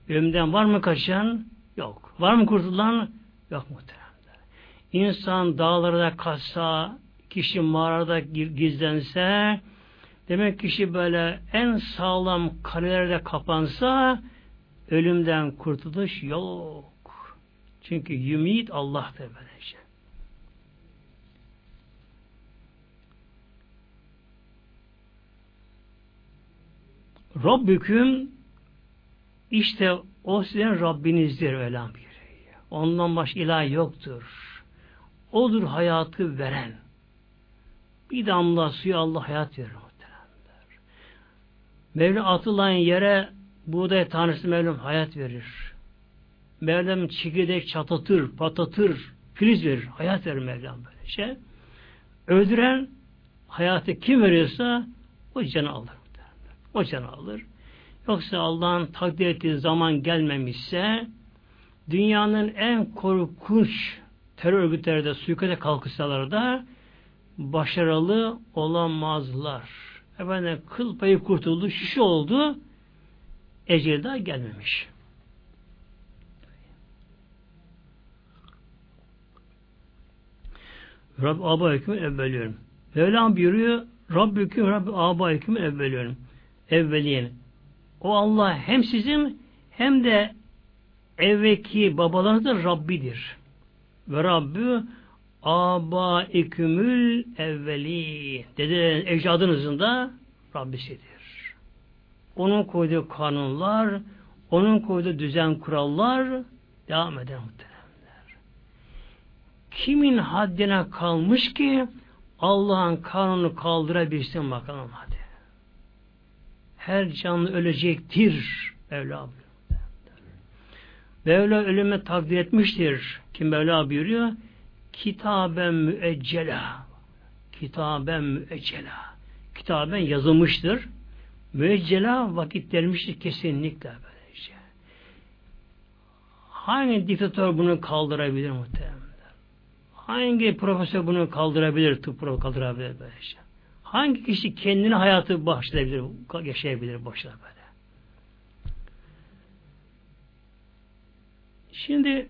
Ölümden var mı kaçan? Yok. Var mı kurtulan? Yok muhtemelen. İnsan dağlarda kaçsa, kişi mağarada gizlense, demek kişi böyle en sağlam kalelerde kapansa, ölümden kurtuluş yok. Çünkü yümit Allah'tır böylece. Rabbüküm işte o sizin Rabbinizdir Velham Ondan başka ilah yoktur. Odur hayatı veren. Bir damla suyu Allah hayat verir muhtemelenler. Mevlam atılan yere buğday tanesi Mevlam hayat verir. Mevlam çekirdek çatatır, patatır, filiz verir. Hayat verir Mevlam böyle şey. Öldüren hayatı kim veriyorsa o canı alır. O canı alır. Yoksa Allah'ın takdir ettiği zaman gelmemişse dünyanın en korkunç terör örgütleri de suikate kalkışsalar da başarılı olamazlar. Efendim kıl payı kurtuldu, şişi oldu, eceli daha gelmemiş. Rabbi Aba hükmü evveliyorum. Mevlam buyuruyor Rabbi hükmü Rabbi Aba hükmü evveliyorum. Evveliyen. O Allah hem sizin hem de evveki babalarınızın Rabbidir. Ve Rabbi aba ikümül evveli dedi ecdadınızın da Rabbisidir. Onun koyduğu kanunlar, onun koyduğu düzen kurallar devam eder muhteremler. Kimin haddine kalmış ki Allah'ın kanunu kaldırabilsin bakalım hadi. Her canlı ölecektir Mevla Mevla ölüme takdir etmiştir. Kim Mevla buyuruyor? Kitaben müeccela. Kitaben müeccela. Kitaben yazılmıştır. Müeccela vakit vermiştir kesinlikle böylece. Hangi diktatör bunu kaldırabilir muhtemelen? Hangi profesör bunu kaldırabilir, tıp profesörü kaldırabilir böylece? Hangi kişi kendine hayatı bağışlayabilir, yaşayabilir boşuna? Şimdi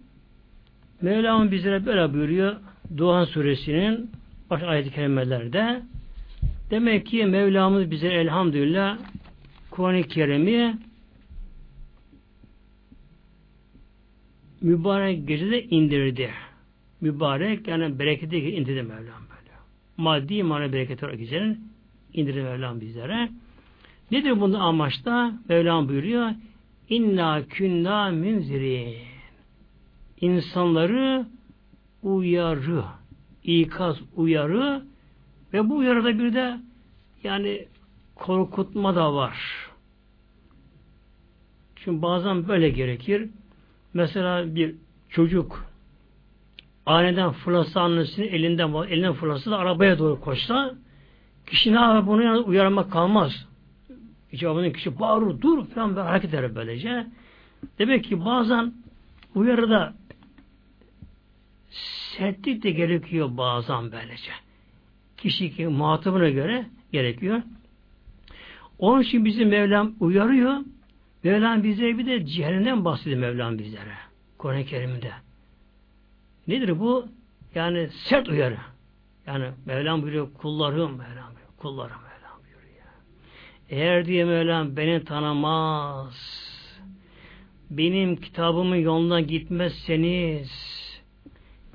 Mevlam bizlere böyle buyuruyor Doğan suresinin baş ayet-i kerimelerde demek ki Mevlamız bize elhamdülillah Kur'an-ı Kerim'i mübarek gecede indirdi. Mübarek yani bereketi indirdi Mevlam böyle. Maddi mana bereketi olarak gecenin indirdi Mevlam bizlere. Nedir bunda amaçta? Mevlam buyuruyor. İnna künna münzirin insanları uyarı, ikaz uyarı ve bu uyarıda bir de yani korkutma da var. Çünkü bazen böyle gerekir. Mesela bir çocuk aniden fırlasa annesinin elinden elinden fırlasa da arabaya doğru koşsa kişi ne yapar bunu uyarmak kalmaz. İcabının kişi bağırır dur falan böyle hareket eder böylece. Demek ki bazen uyarıda sertlik de gerekiyor bazen böylece. Kişi ki muhatabına göre gerekiyor. Onun için bizi Mevlam uyarıyor. Mevlam bize bir de cehennemden bahsediyor Mevlam bizlere. Kur'an-ı Kerim'de. Nedir bu? Yani sert uyarı. Yani Mevlam buyuruyor kullarım Mevlam buyuruyor. Kullarım Mevlam buyuruyor. Eğer diye Mevlam beni tanımaz benim kitabımın yoluna gitmezseniz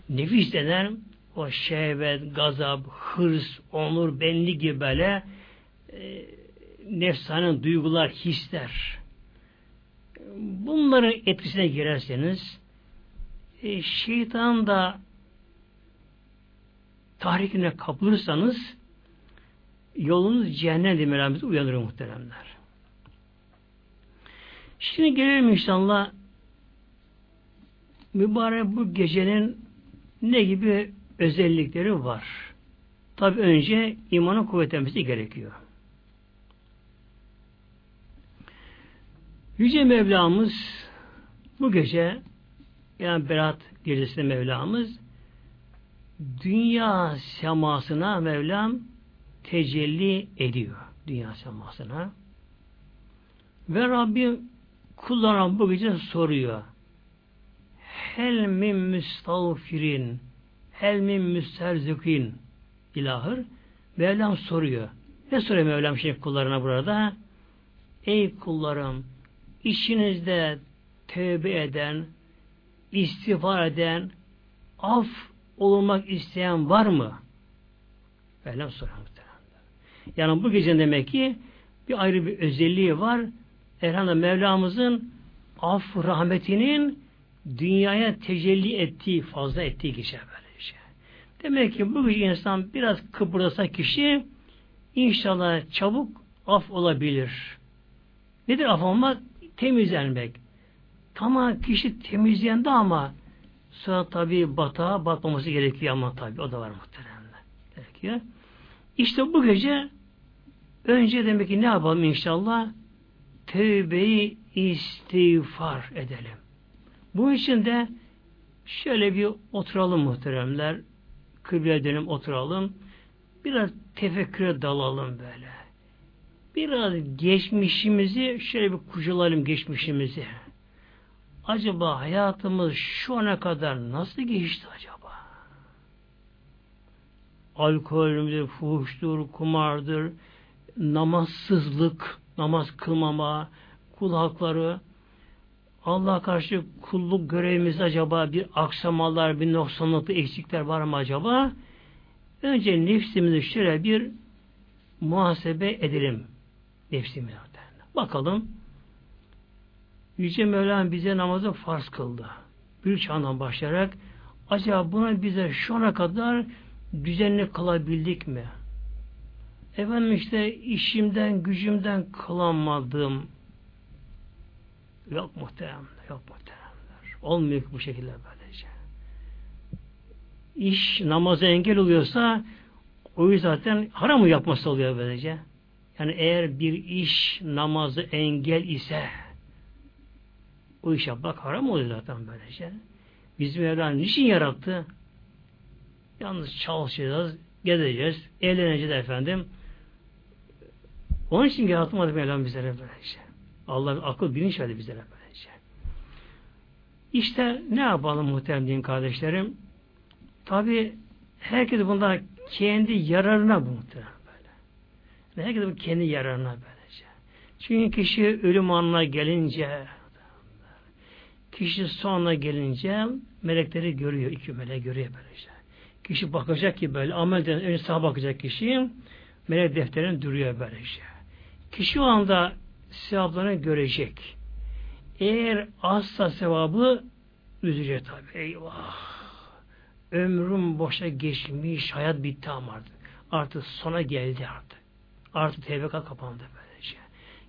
nefis denen o şehvet, gazap, hırs, onur, benlik gibi böyle e, nefsanın duygular, hisler. Bunların etkisine girerseniz e, şeytan da tahrikine kapılırsanız yolunuz cehennem demelerimiz uyanır muhteremler. Şimdi gelelim inşallah mübarek bu gecenin ne gibi özellikleri var? Tabi önce imanın kuvvetlenmesi gerekiyor. Yüce Mevlamız bu gece yani Berat gecesinde Mevlamız dünya semasına Mevlam tecelli ediyor. Dünya semasına. Ve Rabbim kullarına bu gece soruyor hel min müstağfirin hel min müsterzikin ilahır Mevlam soruyor. Ne soruyor Mevlam şimdi kullarına burada? Ey kullarım işinizde tövbe eden istiğfar eden af olmak isteyen var mı? Mevlam soruyor. Yani bu gece demek ki bir ayrı bir özelliği var. Elhamdülillah Mevlamızın af rahmetinin dünyaya tecelli ettiği, fazla ettiği kişi böylece. Demek ki bu insan biraz kıpırdasa kişi inşallah çabuk af olabilir. Nedir af olmak? Temizlenmek. Tamam kişi temizlendi ama sonra tabi batağa batmaması gerekiyor ama tabi o da var muhtemelen. Gerekiyor. İşte bu gece önce demek ki ne yapalım inşallah? Tövbeyi istiğfar edelim. Bu için de şöyle bir oturalım muhteremler. Kıble dönüm oturalım. Biraz tefekküre dalalım böyle. Biraz geçmişimizi şöyle bir kucalayalım geçmişimizi. Acaba hayatımız şu ana kadar nasıl geçti acaba? Alkolümdür, fuhuştur, kumardır, namazsızlık, namaz kılmama, kul hakları, Allah karşı kulluk görevimiz acaba bir aksamalar, bir noksanlıklı eksikler var mı acaba? Önce nefsimizi şöyle bir muhasebe edelim. Nefsimize. Bakalım. Yüce Mevlam bize namazı farz kıldı. Bir çağdan başlayarak acaba bunu bize şu ana kadar düzenli kılabildik mi? Efendim işte işimden, gücümden kılamadım. Yok muhteremler, yok muhteremler. Olmuyor bu şekilde böylece. İş namaza engel oluyorsa o yüzden zaten haram yapması oluyor böylece. Yani eğer bir iş namazı engel ise o iş yapmak haram oluyor zaten böylece. Bizim Mevlam niçin yarattı? Yalnız çalışacağız, gezeceğiz, eğleneceğiz efendim. Onun için yaratmadı Mevlam bizlere böylece. Allah akıl bilinç verdi bizlere böylece. İşte ne yapalım muhterem din kardeşlerim? Tabi herkes bunda kendi yararına bu muhterem böyle. Herkes bu kendi yararına böylece. Çünkü kişi ölüm anına gelince kişi sonuna gelince melekleri görüyor. iki melek görüyor böylece. Kişi bakacak ki böyle amelden önce sağa bakacak kişi melek defterini duruyor böylece. Kişi o anda sevaplarını görecek. Eğer azsa sevabı üzecek tabi. Eyvah! Ömrüm boşa geçmiş, hayat bitti ama artık. Artık sona geldi artık. Artık tevbe kapandı böylece.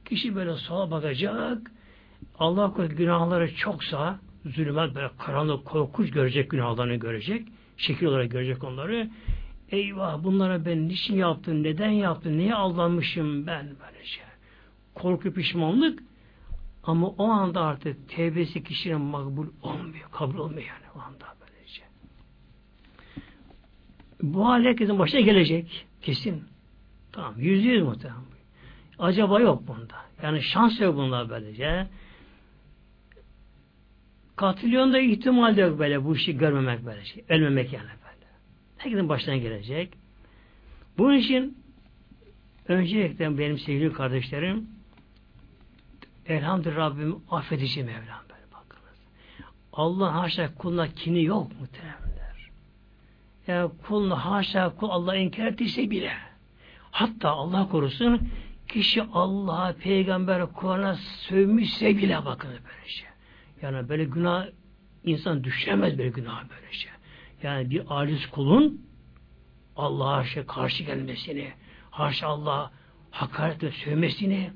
Kişi böyle sola bakacak, Allah korusun günahları çoksa, zulümet böyle karanlık, korkunç görecek günahlarını görecek, şekil olarak görecek onları. Eyvah bunlara ben niçin yaptım, neden yaptım, niye aldanmışım ben böylece korku pişmanlık ama o anda artık tevbesi kişinin makbul olmuyor. Kabul olmuyor yani o anda böylece. Bu hal herkesin başına gelecek. Kesin. Tamam. Yüzde yüz muhtemelen. Acaba yok bunda. Yani şans yok bunda böylece. Katrilyonda ihtimal de yok böyle bu işi görmemek böyle şey. Ölmemek yani böyle. Herkesin başına gelecek. Bunun için öncelikle benim sevgili kardeşlerim Elhamdülillah Rabbim affedici Mevlam böyle bakınız. Allah haşa kuluna kini yok muhteremler. Yani kuluna haşa kul Allah inkar ettiyse bile hatta Allah korusun kişi Allah'a peygamber Kur'an'a sövmüşse bile bakınız böyle şey. Yani böyle günah insan düşemez böyle günah böyle şey. Yani bir aciz kulun Allah'a karşı gelmesini, haşa Allah hakaretle sövmesini,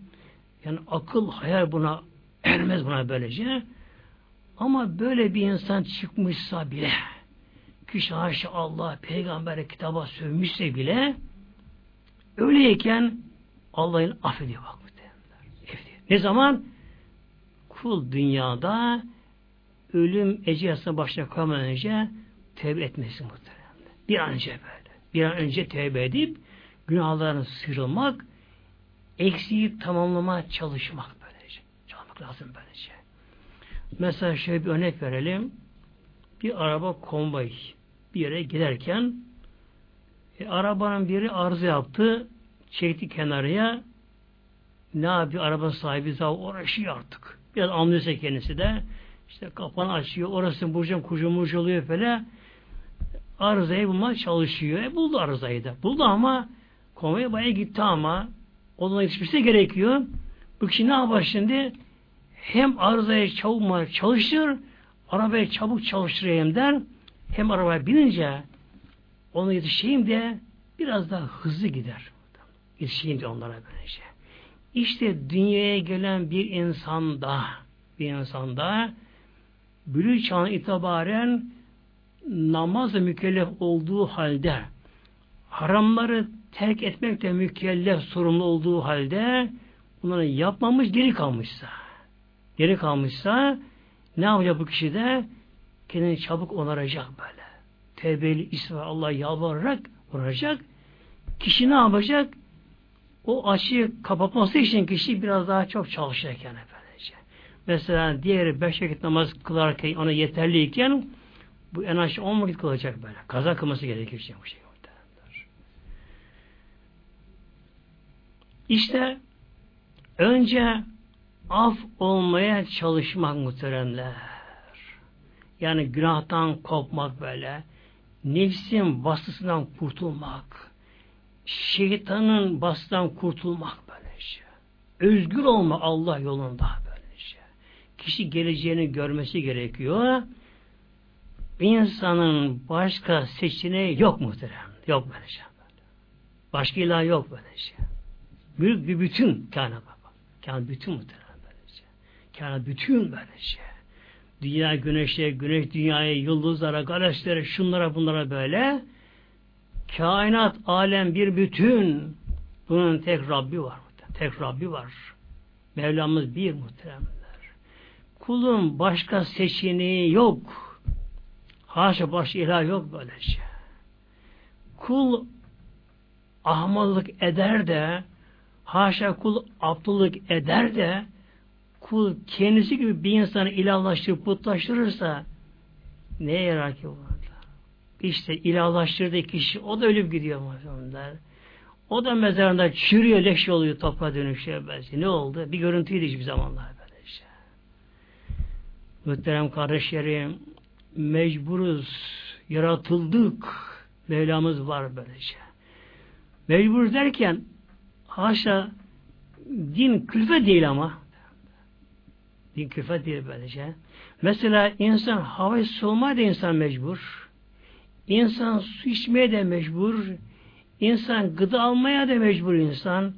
yani akıl, hayal buna ermez buna böylece. Ama böyle bir insan çıkmışsa bile kişi haşa Allah, peygambere, kitaba sövmüşse bile öyleyken Allah'ın affediyor bak Ne zaman? Kul dünyada ölüm ecelsine başına koymadan önce tevbe etmesi muhtemelen. Bir an önce böyle. Bir an önce tevbe edip günahlarını sıyrılmak eksiği tamamlama çalışmak böylece. Çalışmak lazım böylece. Mesela şöyle bir örnek verelim. Bir araba konvoy bir yere giderken e, arabanın biri arıza yaptı çekti kenarıya ne yapıyor araba sahibi zaten uğraşıyor artık. Biraz anlıyorsa kendisi de işte kapanı açıyor. Orası burcun kucumuş oluyor falan. Arızayı bulmaya çalışıyor. E buldu arızayı da. Buldu ama konvoya bayağı gitti ama Onunla yetişmesi gerekiyor. Bu kişi ne yapar şimdi? Hem arızaya çabuk çalışır, arabaya çabuk çalıştırayım der. Hem arabaya binince ona yetişeyim de biraz daha hızlı gider. Yetişeyim de onlara böylece. İşte dünyaya gelen bir insanda bir insanda bülü çağına itibaren namazla mükellef olduğu halde haramları terk etmekle mükellef sorumlu olduğu halde bunları yapmamış geri kalmışsa geri kalmışsa ne yapacak bu kişi de kendini çabuk onaracak böyle. Tevbeli ismi Allah yalvararak onaracak. Kişi ne yapacak? O açıyı kapatması için kişi biraz daha çok çalışacak yani böylece. Mesela diğeri beş vakit namaz kılarken ona yeterliyken bu en aşağı on vakit kılacak böyle. Kaza kılması gerekir bu şey. İşte önce af olmaya çalışmak muhteremler. Yani günahtan kopmak böyle. Nefsin baskısından kurtulmak. Şeytanın baskısından kurtulmak böylece. Şey. Özgür olma Allah yolunda böylece. Şey. Kişi geleceğini görmesi gerekiyor. İnsanın başka seçeneği yok muhterem. Yok böylece. Şey. Başka ilah yok böylece. Büyük bir bütün kainat baba. Kainat bütün muhterem böylece. Kainat bütün böylece. Dünya güneşe, güneş dünyaya, yıldızlara, galaksilere, şunlara bunlara böyle. Kainat, alem bir bütün. Bunun tek Rabbi var. Tek Rabbi var. Mevlamız bir muhteremler. Kulun başka seçeneği yok. Haşa baş ilah yok böylece. Kul ahmallık eder de haşa kul aptallık eder de kul kendisi gibi bir insanı ilahlaştırıp putlaştırırsa neye yarar ki bu? İşte ilahlaştırdığı kişi o da ölüp gidiyor muhtemelen. O da mezarında çürüyor, leş oluyor, toprağa dönüşüyor belki. Ne oldu? Bir görüntüydü hiçbir zamanlar böyle şey. Muhterem kardeşlerim, mecburuz, yaratıldık, Mevlamız var böylece. Mecbur derken haşa din külfe değil ama din külfe değil böylece. Mesela insan hava solmaya da insan mecbur. İnsan su içmeye de mecbur. İnsan gıda almaya da mecbur insan.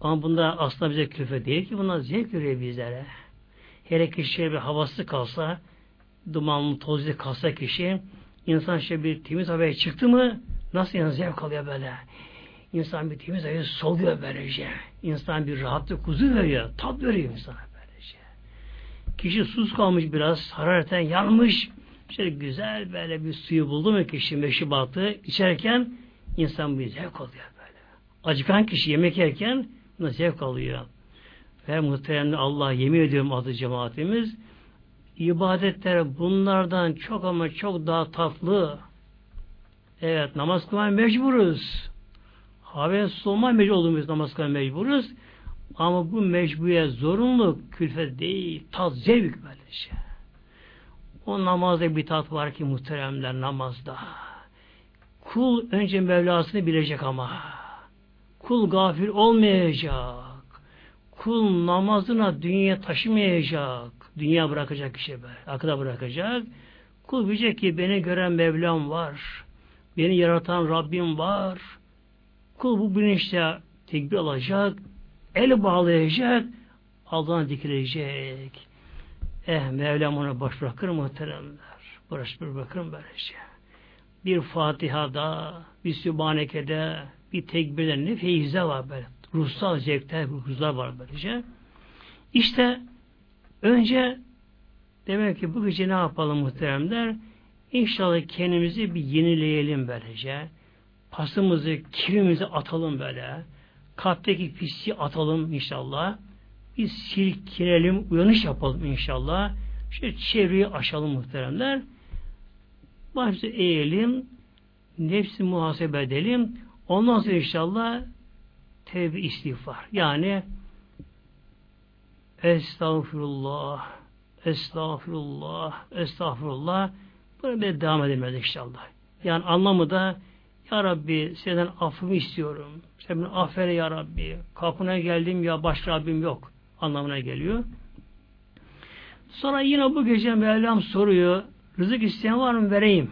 Ama bunda aslında bize külfe değil ki bunlar zevk veriyor bizlere. Hele kişiye bir havası kalsa, dumanlı tozlu kalsa kişi, insan şey bir temiz havaya çıktı mı, nasıl insan zevk alıyor böyle. İnsan bir temiz havaya soluyor böylece. İnsan bir rahatlık, huzur veriyor, tat veriyor insana böylece. Kişi sus kalmış biraz, harareten yanmış, şöyle güzel böyle bir suyu buldu mu kişi meşrubatı içerken insan bir zevk oluyor böyle. Acıkan kişi yemek yerken buna zevk alıyor. Ve muhteremde Allah yemin ediyorum adı cemaatimiz ibadetler bunlardan çok ama çok daha tatlı. Evet namaz kılmaya mecburuz. Havaya solma mecbur olduğumuz namaz kılmaya mecburuz. Ama bu mecburiyet zorunlu külfet değil. Tat zevk böyle. O namazda bir tat var ki muhteremler namazda. Kul önce Mevlasını bilecek ama. Kul gafil olmayacak. Kul namazına dünya taşımayacak. Dünya bırakacak kişi böyle. Akıda bırakacak. Kul bilecek ki beni gören Mevlam var. Beni yaratan Rabbim var. Kul bu bilinçle tekbir alacak. El bağlayacak. Allah'ına dikilecek. Eh Mevlam ona baş bırakır muhteremler. Baş bırakır böylece. Bir Fatiha'da, bir Sübhaneke'de, bir tekbirde ne feyizde var böyle. Ruhsal zevkler, ruhsal var böylece. İşte önce demek ki bu gece ne yapalım muhteremler? İnşallah kendimizi bir yenileyelim böylece. Pasımızı, kirimizi atalım böyle. Kalpteki pisliği atalım inşallah bir silkinelim, uyanış yapalım inşallah. Şöyle çevreyi aşalım muhteremler. Başta eğelim, nefsi muhasebe edelim. Ondan sonra inşallah tevbe istiğfar. Yani Estağfurullah, Estağfurullah, Estağfurullah. Böyle devam edelim inşallah. Yani anlamı da Ya Rabbi senden affımı istiyorum. Sen beni affere Ya Rabbi. Kapına geldim ya başka Rabbim yok anlamına geliyor. Sonra yine bu gece Mevlam soruyor, rızık isteyen var mı vereyim.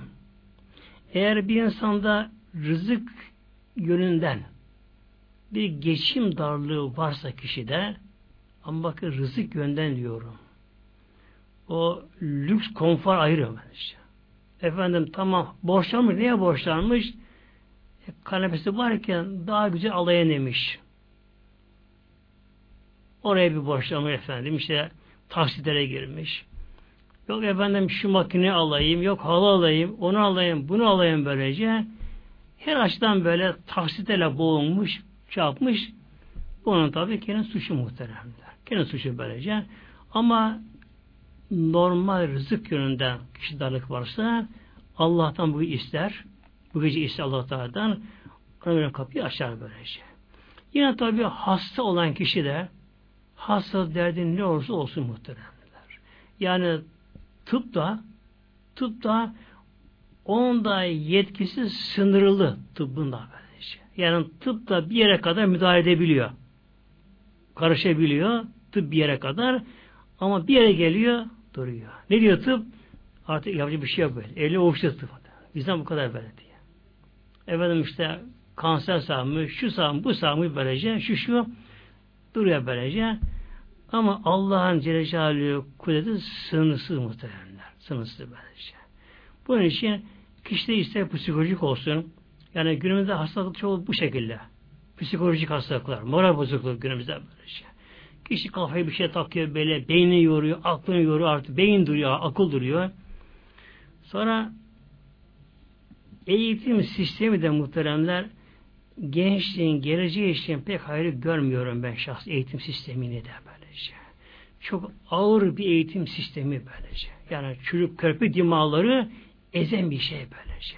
Eğer bir insanda rızık yönünden bir geçim darlığı varsa kişide ama bakın rızık yönden diyorum. O lüks konfor ayrı. Efendim tamam borçlanmış. Neye borçlanmış? Kanepesi varken daha güzel alaya demiş. Oraya bir borçlanma efendim işte taksitlere girmiş. Yok efendim şu makine alayım, yok halı alayım, onu alayım, bunu alayım böylece. Her açıdan böyle taksitlerle boğulmuş, yapmış. Bunun tabii kendi suçu muhteremler. Kendi suçu böylece. Ama normal rızık yönünden kişi darlık varsa Allah'tan bu ister. Bu gece ister Allah'tan ona göre kapıyı açar böylece. Yine tabii hasta olan kişi de hasta derdin ne olursa olsun muhteremler. Yani tıp da tıp da onun yetkisi sınırlı tıbbın da böylece. Yani tıp da bir yere kadar müdahale edebiliyor. Karışabiliyor. Tıp bir yere kadar ama bir yere geliyor duruyor. Ne diyor tıp? Artık yapacak bir şey yok böyle. Eli ovuştu tıp. Bizden bu kadar böyle diye. Efendim işte kanser sağımı, şu sağımı, bu sağımı böylece, şu şu duruyor böylece. Ama Allah'ın Celle Celaluhu kudreti sınırsız muhtemelenler. Sınırsız böylece. Bunun için kişi de ister psikolojik olsun. Yani günümüzde hastalık çoğu bu şekilde. Psikolojik hastalıklar, moral bozukluk günümüzde böylece. Kişi kafayı bir şey takıyor böyle, beyni yoruyor, aklını yoruyor artık, beyin duruyor, akıl duruyor. Sonra eğitim sistemi de muhteremler gençliğin geleceği için pek hayır görmüyorum ben şahs eğitim sistemini de böylece. Çok ağır bir eğitim sistemi böylece. Yani çocuk körpe dimağları ezen bir şey böylece.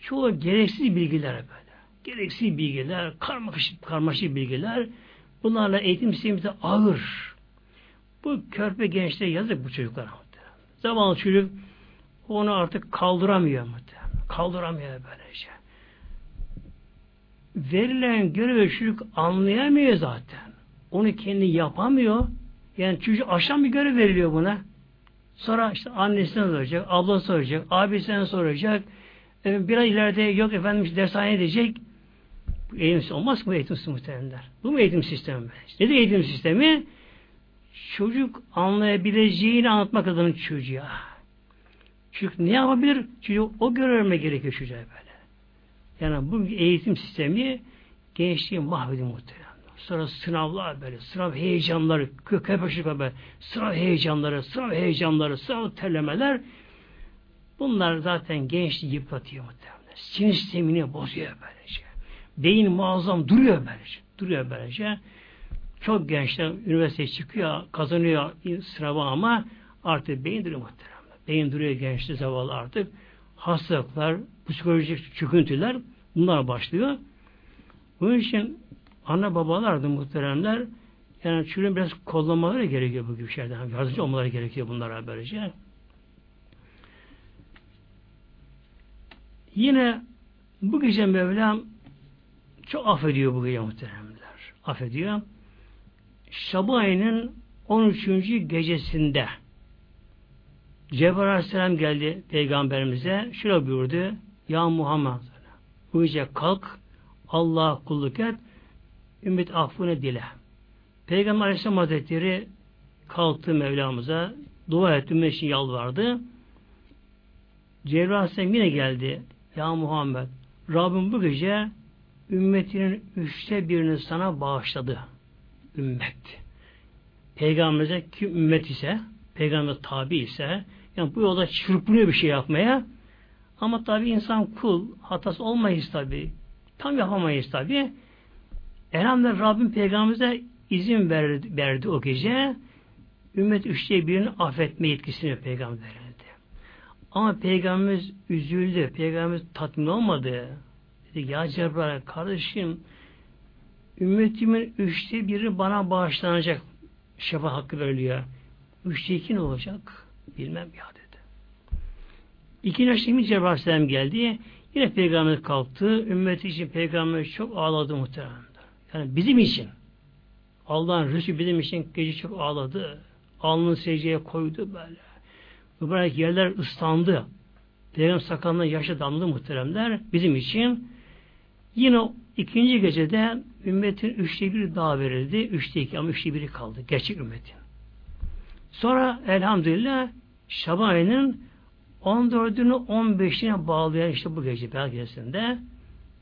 Çoğu gereksiz bilgiler böyle. Gereksiz bilgiler, karmaşık, karmaşık bilgiler. Bunlarla eğitim sistemi de ağır. Bu körpe gençler yazık bu çocuklara. Zamanlı çocuk onu artık kaldıramıyor muhtemelen. Kaldıramıyor böylece. Verilen görevi çocuk anlayamıyor zaten. Onu kendi yapamıyor. Yani çocuk aşan bir görev veriliyor buna. Sonra işte annesine soracak, ablası soracak, abisine soracak. E, bir ay ileride yok efendim işte dershane edecek. Bu eğitim olmaz mı eğitim muhtemelenler? Bu mu eğitim sistemi? Nedir eğitim sistemi? Çocuk anlayabileceğini anlatmak adına çocuğa. Çocuk ne yapabilir? Çocuk o görevime gerekiyor çocuğa böyle. Yani bu eğitim sistemi gençliği mahvediyor muhtemelen. Sonra sınavlar böyle, sınav heyecanları, köpeşik böyle, sınav heyecanları, sınav heyecanları, sınav terlemeler bunlar zaten gençliği yıpratıyor muhtemelen. Sinir sistemini bozuyor böylece. Beyin muazzam duruyor böylece. Duruyor böylece. Çok gençler üniversiteye çıkıyor, kazanıyor sınavı ama artık beyin duruyor muhtemelen. Beyin duruyor gençli zavallı artık. Hastalıklar, psikolojik çöküntüler bunlar başlıyor. Bunun için anne babalar da muhteremler yani çocuğun biraz kollamaları gerekiyor bu gibi şeylerden. Yardımcı olmaları gerekiyor bunlara böylece. Yine bu gece Mevlam çok affediyor bu gece muhteremler. Affediyor. Şabu ayının 13. gecesinde Cebrail Aleyhisselam geldi peygamberimize. Şöyle buyurdu. Ya Muhammed gece kalk Allah'a kulluk et ümmet affını dile. Peygamber Aleyhisselam Hazretleri kalktı Mevlamıza dua etti, ümmet için yalvardı. Cebrail Aleyhisselam yine geldi. Ya Muhammed Rabbim bu gece ümmetinin üçte birini sana bağışladı. Ümmet. Peygamberimize kim ümmet ise, peygamber tabi ise, yani bu yolda çırpınıyor bir şey yapmaya. Ama tabi insan kul, hatası olmayız tabi. Tam yapamayız tabi. Elhamdülillah Rabbim peygamberimize izin verdi, verdi o gece. Ümmet üçte birini affetme yetkisini peygamber verildi. Ama peygamberimiz üzüldü. Peygamberimiz tatmin olmadı. Dedi ya Cebrail kardeşim ümmetimin üçte biri bana bağışlanacak. Şefaat hakkı veriliyor. Üçte iki ne olacak? Bilmem ya dedi. İkinci aşkımı Cebrail Aleyhisselam geldi. Yine peygamber kalktı. Ümmeti için peygamber çok ağladı muhtemelen. Yani bizim için. Allah'ın Resulü bizim için gece çok ağladı. Alnını secdeye koydu böyle. Mübarek yerler ıslandı. Peygamber sakalına yaşa damladı muhteremler. Bizim için yine ikinci gecede ümmetin üçte biri daha verildi. Üçte iki ama üçte biri kaldı. Gerçek ümmetin. Sonra elhamdülillah Şaban ayının 14'ünü 15'ine bağlayan işte bu gece belgesinde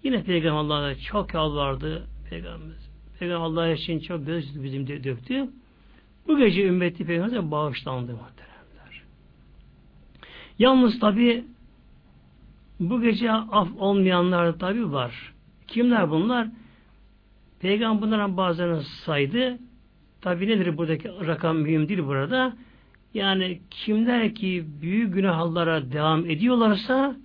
yine Peygamber Allah'a çok yalvardı. Peygamber, Peygamber Allah için çok göz bizim döktü. Bu gece ümmeti Peygamber'e bağışlandı muhteremler. Yalnız tabi bu gece af olmayanlar tabi var. Kimler bunlar? Peygamber bunların bazılarını saydı. Tabi nedir buradaki rakam mühim değil burada. Yani kimler ki büyük günahlara devam ediyorlarsa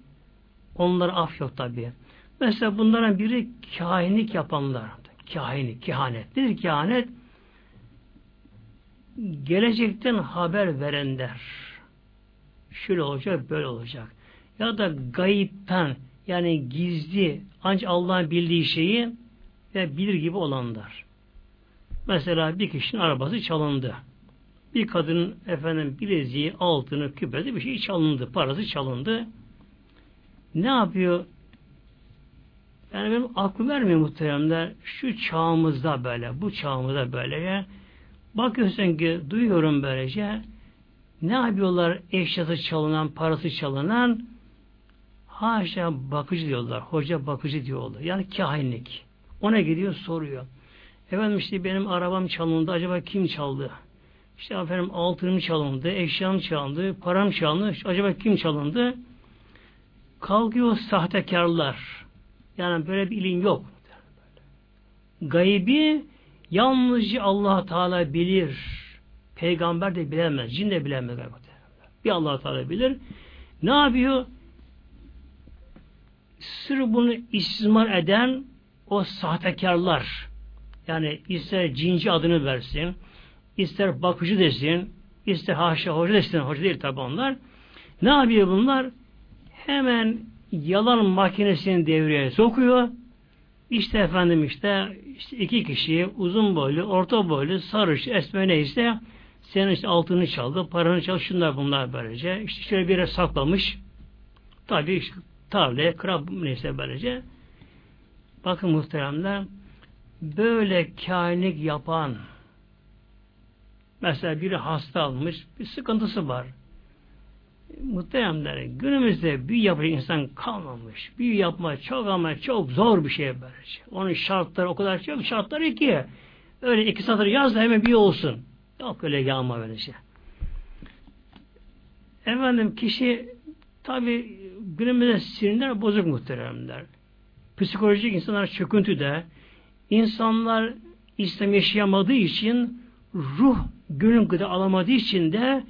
onlara af yok tabi. Mesela bunların biri kahinlik yapanlar. Kahinlik, kehanet. Nedir kehanet? gelecekten haber verenler. Şöyle olacak, böyle olacak. Ya da gayipten yani gizli ancak Allah'ın bildiği şeyi ve bilir gibi olanlar. Mesela bir kişinin arabası çalındı. Bir kadının efendim bileziği, altını, küpesi bir şey çalındı. Parası çalındı. Ne yapıyor? Yani benim aklım vermiyor muhteremler. Şu çağımızda böyle, bu çağımızda böyle. Bakıyorsun ki duyuyorum böylece ne yapıyorlar eşyası çalınan, parası çalınan haşa bakıcı diyorlar. Hoca bakıcı diyorlar. Yani kahinlik. Ona gidiyor soruyor. Efendim işte benim arabam çalındı. Acaba kim çaldı? İşte efendim altınım çalındı, eşyam çalındı, param çalındı. Acaba kim çalındı? Kalkıyor sahtekarlar. Yani böyle bir ilim yok. Gaybi yalnızca allah Teala bilir. Peygamber de bilemez. Cin de bilemez. Bir allah Teala bilir. Ne yapıyor? Sır bunu istismar eden o sahtekarlar yani ister cinci adını versin, ister bakıcı desin, ister haşa hoca desin, hoca değil tabi onlar. Ne yapıyor bunlar? Hemen yalan makinesini devreye sokuyor. İşte efendim işte, işte iki kişi uzun boylu, orta boylu, sarış, esme neyse senin işte altını çaldı, paranı çaldı, şunlar bunlar böylece. İşte şöyle bir yere saklamış. Tabi işte tarlaya, kıra neyse böylece. Bakın muhteremler, böyle kainlik yapan mesela biri hasta almış, bir sıkıntısı var. Muhteremler, günümüzde büyü yapacak insan kalmamış. Büyü yapma çok ama çok zor bir şey böylece. Onun şartları o kadar çok şartları ki öyle iki satır yaz da hemen büyü olsun. Yok öyle yağma böyle şey. Efendim kişi tabi günümüzde sinirler bozuk muhteremler. Psikolojik insanlar çöküntüde, İnsanlar İslam yaşayamadığı için ruh gönül gıda alamadığı için de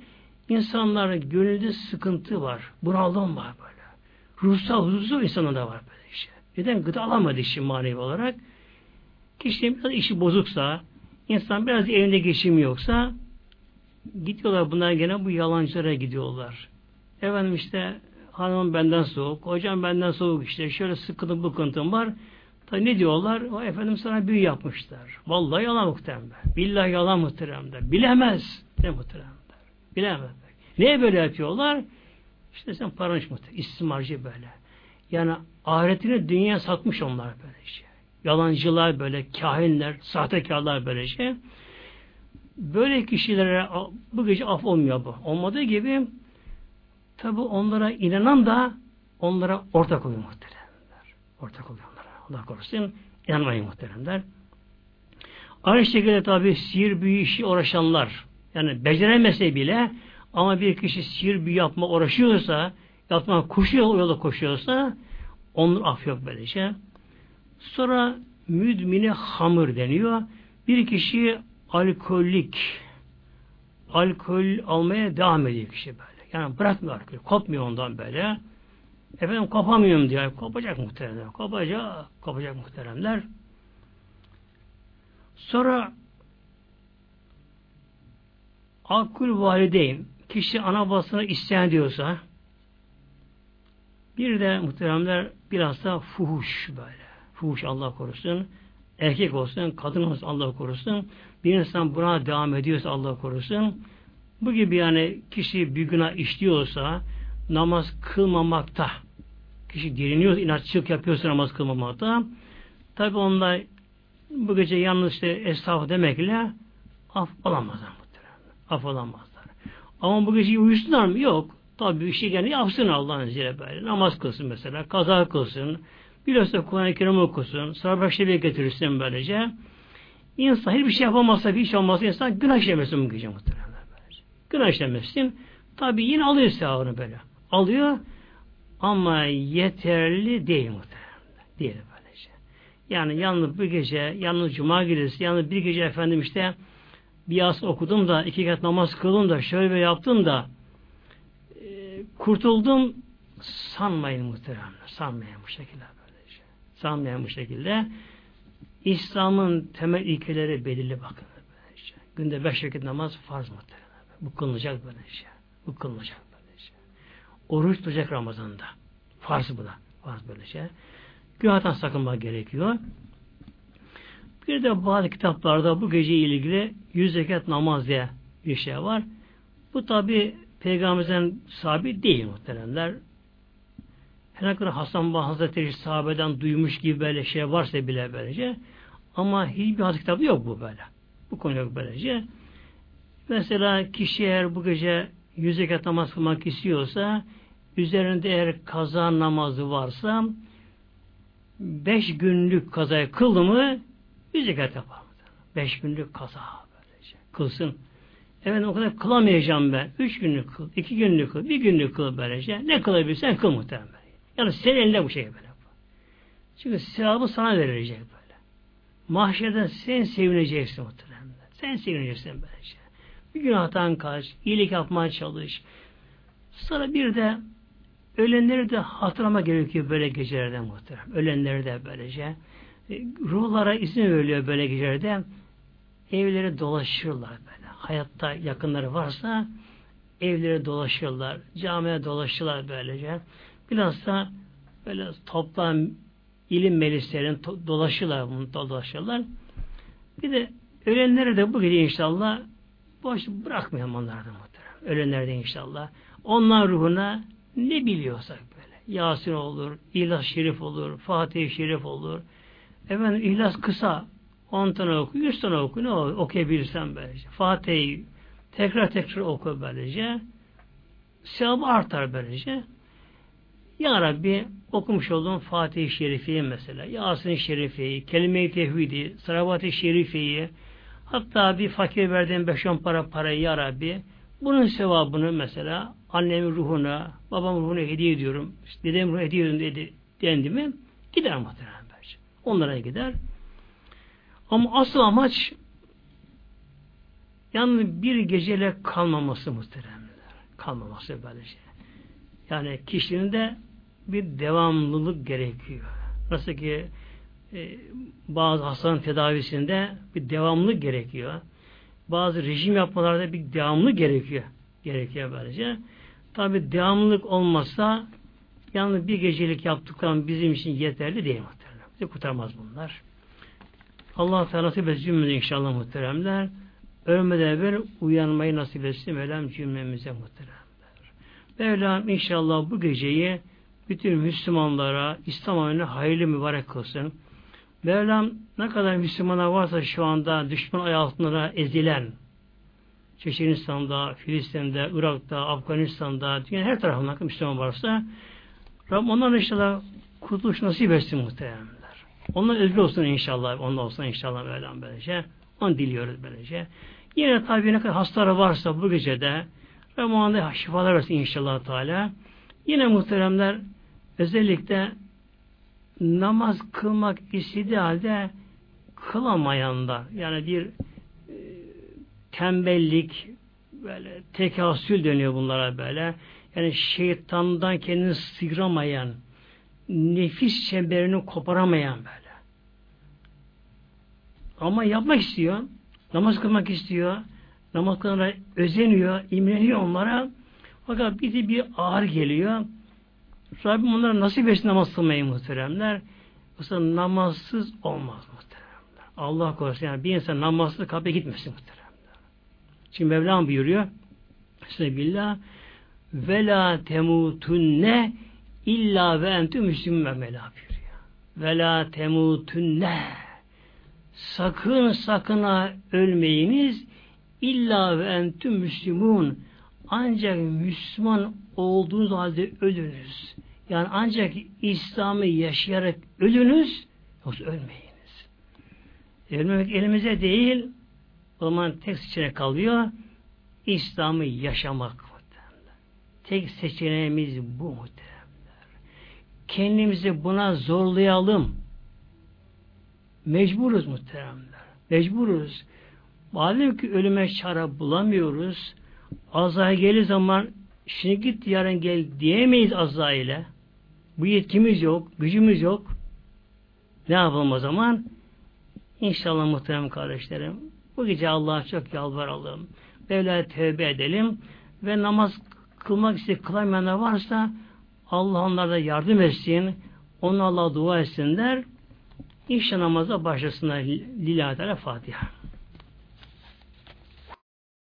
insanların gönülde sıkıntı var. Bunalım var böyle. Ruhsal huzursuz insanlarda var böyle işte. Neden? Gıda alamadığı için manevi olarak. Kişinin biraz işi bozuksa, insan biraz evinde geçim yoksa gidiyorlar bunlar gene bu yalancılara gidiyorlar. Efendim işte hanımım benden soğuk, hocam benden soğuk işte şöyle sıkıntı bıkıntım var. Tabi ne diyorlar? O efendim sana büyü yapmışlar. Vallahi yalan muhteremler. Billahi yalan muhteremler. Bilemez. Ne muhteremler. Bilemez. Neye böyle yapıyorlar? İşte sen paranış muhterem. İstimarcı böyle. Yani ahiretini dünya satmış onlar böyle şey. Yalancılar böyle, kahinler, sahtekarlar böyle şey. Böyle kişilere bu gece af olmuyor bu. Olmadığı gibi tabi onlara inanan da onlara ortak oluyor muhteremler. Ortak oluyor. Allah korusun. İnanmayın muhteremler. Aynı şekilde tabi sihir büyü işi uğraşanlar yani beceremese bile ama bir kişi sihir büyü yapma uğraşıyorsa yapma koşuyor, yola koşuyorsa onun af yok böylece. Sonra müdmini hamur deniyor. Bir kişi alkolik alkol almaya devam ediyor kişi böyle. Yani bırakmıyor alkol. Kopmuyor ondan böyle. Efendim kopamıyorum diyor. Kopacak muhteremler. Kopacak, kopacak muhteremler. Sonra akıl valideyim. Kişi ana babasına isyan diyorsa bir de muhteremler biraz da fuhuş böyle. Fuhuş Allah korusun. Erkek olsun, kadın olsun Allah korusun. Bir insan buna devam ediyorsa Allah korusun. Bu gibi yani kişi bir günah işliyorsa namaz kılmamakta kişi direniyor, inatçılık yapıyorsa namaz kılmamakta tabi onda bu gece yalnız işte estağfurullah demekle af alamazlar muhtemelen. Af alamazlar. Ama bu gece uyusunlar mı? Yok. Tabi bir şey gene yapsın Allah'ın izniyle böyle. Namaz kılsın mesela. Kaza kılsın. Bilhassa Kur'an-ı Kerim okusun. Sonra başta getirirsin böylece. İnsan hiçbir şey yapamazsa, bir iş olmazsa insan günah işlemesin bu gece muhtemelen. Böylece. Günah işlemesin. Tabi yine alıyor sevabını böyle. Alıyor ama yeterli değil muhtemelen. Değil böylece. Yani yalnız bir gece, yalnız cuma gecesi, yalnız bir gece efendim işte bir yas okudum da, iki kat namaz kıldım da, şöyle yaptım da e, kurtuldum sanmayın muhtemelen. Sanmayın bu şekilde böylece. Sanmayın bu şekilde. İslam'ın temel ilkeleri belirli bakın. Böylece. Günde beş vakit namaz farz muhtemelen. Bu kılınacak böyle şey. Bu kılınacak şey. Oruç tutacak Ramazan'da. Farz bu da. Farz böyle şey. Günahtan sakınmak gerekiyor. Bir de bazı kitaplarda bu gece ilgili yüz zekat namaz diye bir şey var. Bu tabi peygamberimizden sabit değil muhteremler. Her kadar Hasan Bah Hazretleri sahabeden duymuş gibi böyle şey varsa bile böylece ama hiçbir hadis kitabı yok bu böyle. Bu konu yok böylece. Mesela kişi eğer bu gece yüz zekat namaz kılmak istiyorsa üzerinde eğer kaza namazı varsa beş günlük kazayı kıldı mı yüz zekat yapar. Beş günlük kaza böylece. Kılsın. Evet o kadar kılamayacağım ben. Üç günlük kıl, iki günlük kıl, bir günlük kıl böylece. Ne kılabilirsen kıl muhtemelen. Yani senin elinde bu şey böyle. Çünkü sevabı sana verilecek böyle. Mahşerden sen sevineceksin muhtemelen. Sen sevineceksin böylece. Bir günahtan kaç, iyilik yapmaya çalış. Sonra bir de ölenleri de hatırlama gerekiyor böyle gecelerde muhtemelen. Ölenleri de böylece. E, ruhlara izin veriliyor böyle gecelerde. Evleri dolaşırlar böyle. Hayatta yakınları varsa evleri dolaşırlar. Camiye dolaşırlar böylece. Bilhassa böyle toplam ilim meclislerin dolaşırlar bunu dolaşırlar. Bir de ölenleri de bu gece inşallah boş bırakmayalım onları da muhterem. Ölenleri de inşallah. Onlar ruhuna ne biliyorsak böyle. Yasin olur, İhlas Şerif olur, Fatih Şerif olur. Efendim İhlas kısa. 10 tane oku, 100 tane oku, ne olur, okuyabilirsen böylece. Fatih'i tekrar tekrar oku böylece. Sevabı artar böylece. Ya Rabbi okumuş olduğum Fatih-i Şerifi'yi mesela, Yasin-i Şerifi'yi, Kelime-i Tevhidi, Salavat-ı Şerifi'yi, hatta bir fakir verdiğim 5-10 para parayı Ya Rabbi, bunun sevabını mesela annemin ruhuna, babamın ruhuna hediye ediyorum, işte dedem ruhuna hediye ediyorum dedi, dendi mi, gider muhtemelen belki. Onlara gider. Ama asıl amaç yani bir gecele kalmaması muhteremler. Kalmaması böylece. Yani kişinin de bir devamlılık gerekiyor. Nasıl ki e, bazı hastanın tedavisinde bir devamlılık gerekiyor. Bazı rejim yapmalarda bir devamlılık gerekiyor. Gerekiyor böylece. Tabi devamlılık olmazsa yalnız bir gecelik yaptıklarım bizim için yeterli değil muhtemelen. Bizi kurtarmaz bunlar. Allah Teala nasip etsin cümlemize inşallah muhteremler. Ölmeden evvel uyanmayı nasip etsin Mevlam cümlemize muhteremler. Mevlam inşallah bu geceyi bütün Müslümanlara, İslam alemine hayırlı mübarek kılsın. Mevlam ne kadar Müslümanlar varsa şu anda düşman ay altına ezilen Çeçenistan'da, Filistin'de, Irak'ta, Afganistan'da, dünyanın her tarafından Müslüman varsa Rabbim onların inşallah kurtuluş nasip etsin muhtemelenler. Onlar özgür olsun inşallah. Onlar olsun inşallah Mevlam böylece. Onu diliyoruz böylece. Yine tabi ne kadar hastaları varsa bu gecede Rabbim anda şifalar versin inşallah Teala. Yine muhteremler özellikle namaz kılmak istediği halde kılamayanlar yani bir tembellik böyle tekasül dönüyor bunlara böyle. Yani şeytandan kendini sıyıramayan nefis çemberini koparamayan böyle. Ama yapmak istiyor. Namaz kılmak istiyor. Namaz kılmaya özeniyor, imreniyor onlara. Fakat bir de bir ağır geliyor. Rabbim onlara nasip etsin namaz kılmayı muhteremler. Yoksa namazsız olmaz muhteremler. Allah korusun yani bir insan namazsız kapıya gitmesin muhteremler. Şimdi Mevlam buyuruyor. Bismillah ve la temutunne illa ve entü müslümün Mevla buyuruyor. Ve la temutunne sakın sakına ölmeyiniz illa ve entü müslümun ancak Müslüman olduğunuz halde ölünüz. Yani ancak İslam'ı yaşayarak ölünüz, yoksa ölmeyiniz. Ölmemek elimize değil, o zaman tek seçenek kalıyor, İslam'ı yaşamak. Tek seçeneğimiz bu muhteremler. Kendimizi buna zorlayalım. Mecburuz muhteremler. Mecburuz. Madem ki ölüme çare bulamıyoruz, Azrail gelir zaman şimdi git yarın gel diyemeyiz Azrail'e. Bu yetkimiz yok, gücümüz yok. Ne yapalım o zaman? İnşallah muhterem kardeşlerim Bu gece Allah'a çok yalvaralım. Mevla'ya tevbe edelim ve namaz kılmak isteyip kılamayanlar varsa Allah onlara yardım etsin. Onu Allah'a dua etsinler. İnşallah namaza başlasınlar. Lillahi Teala Fatiha.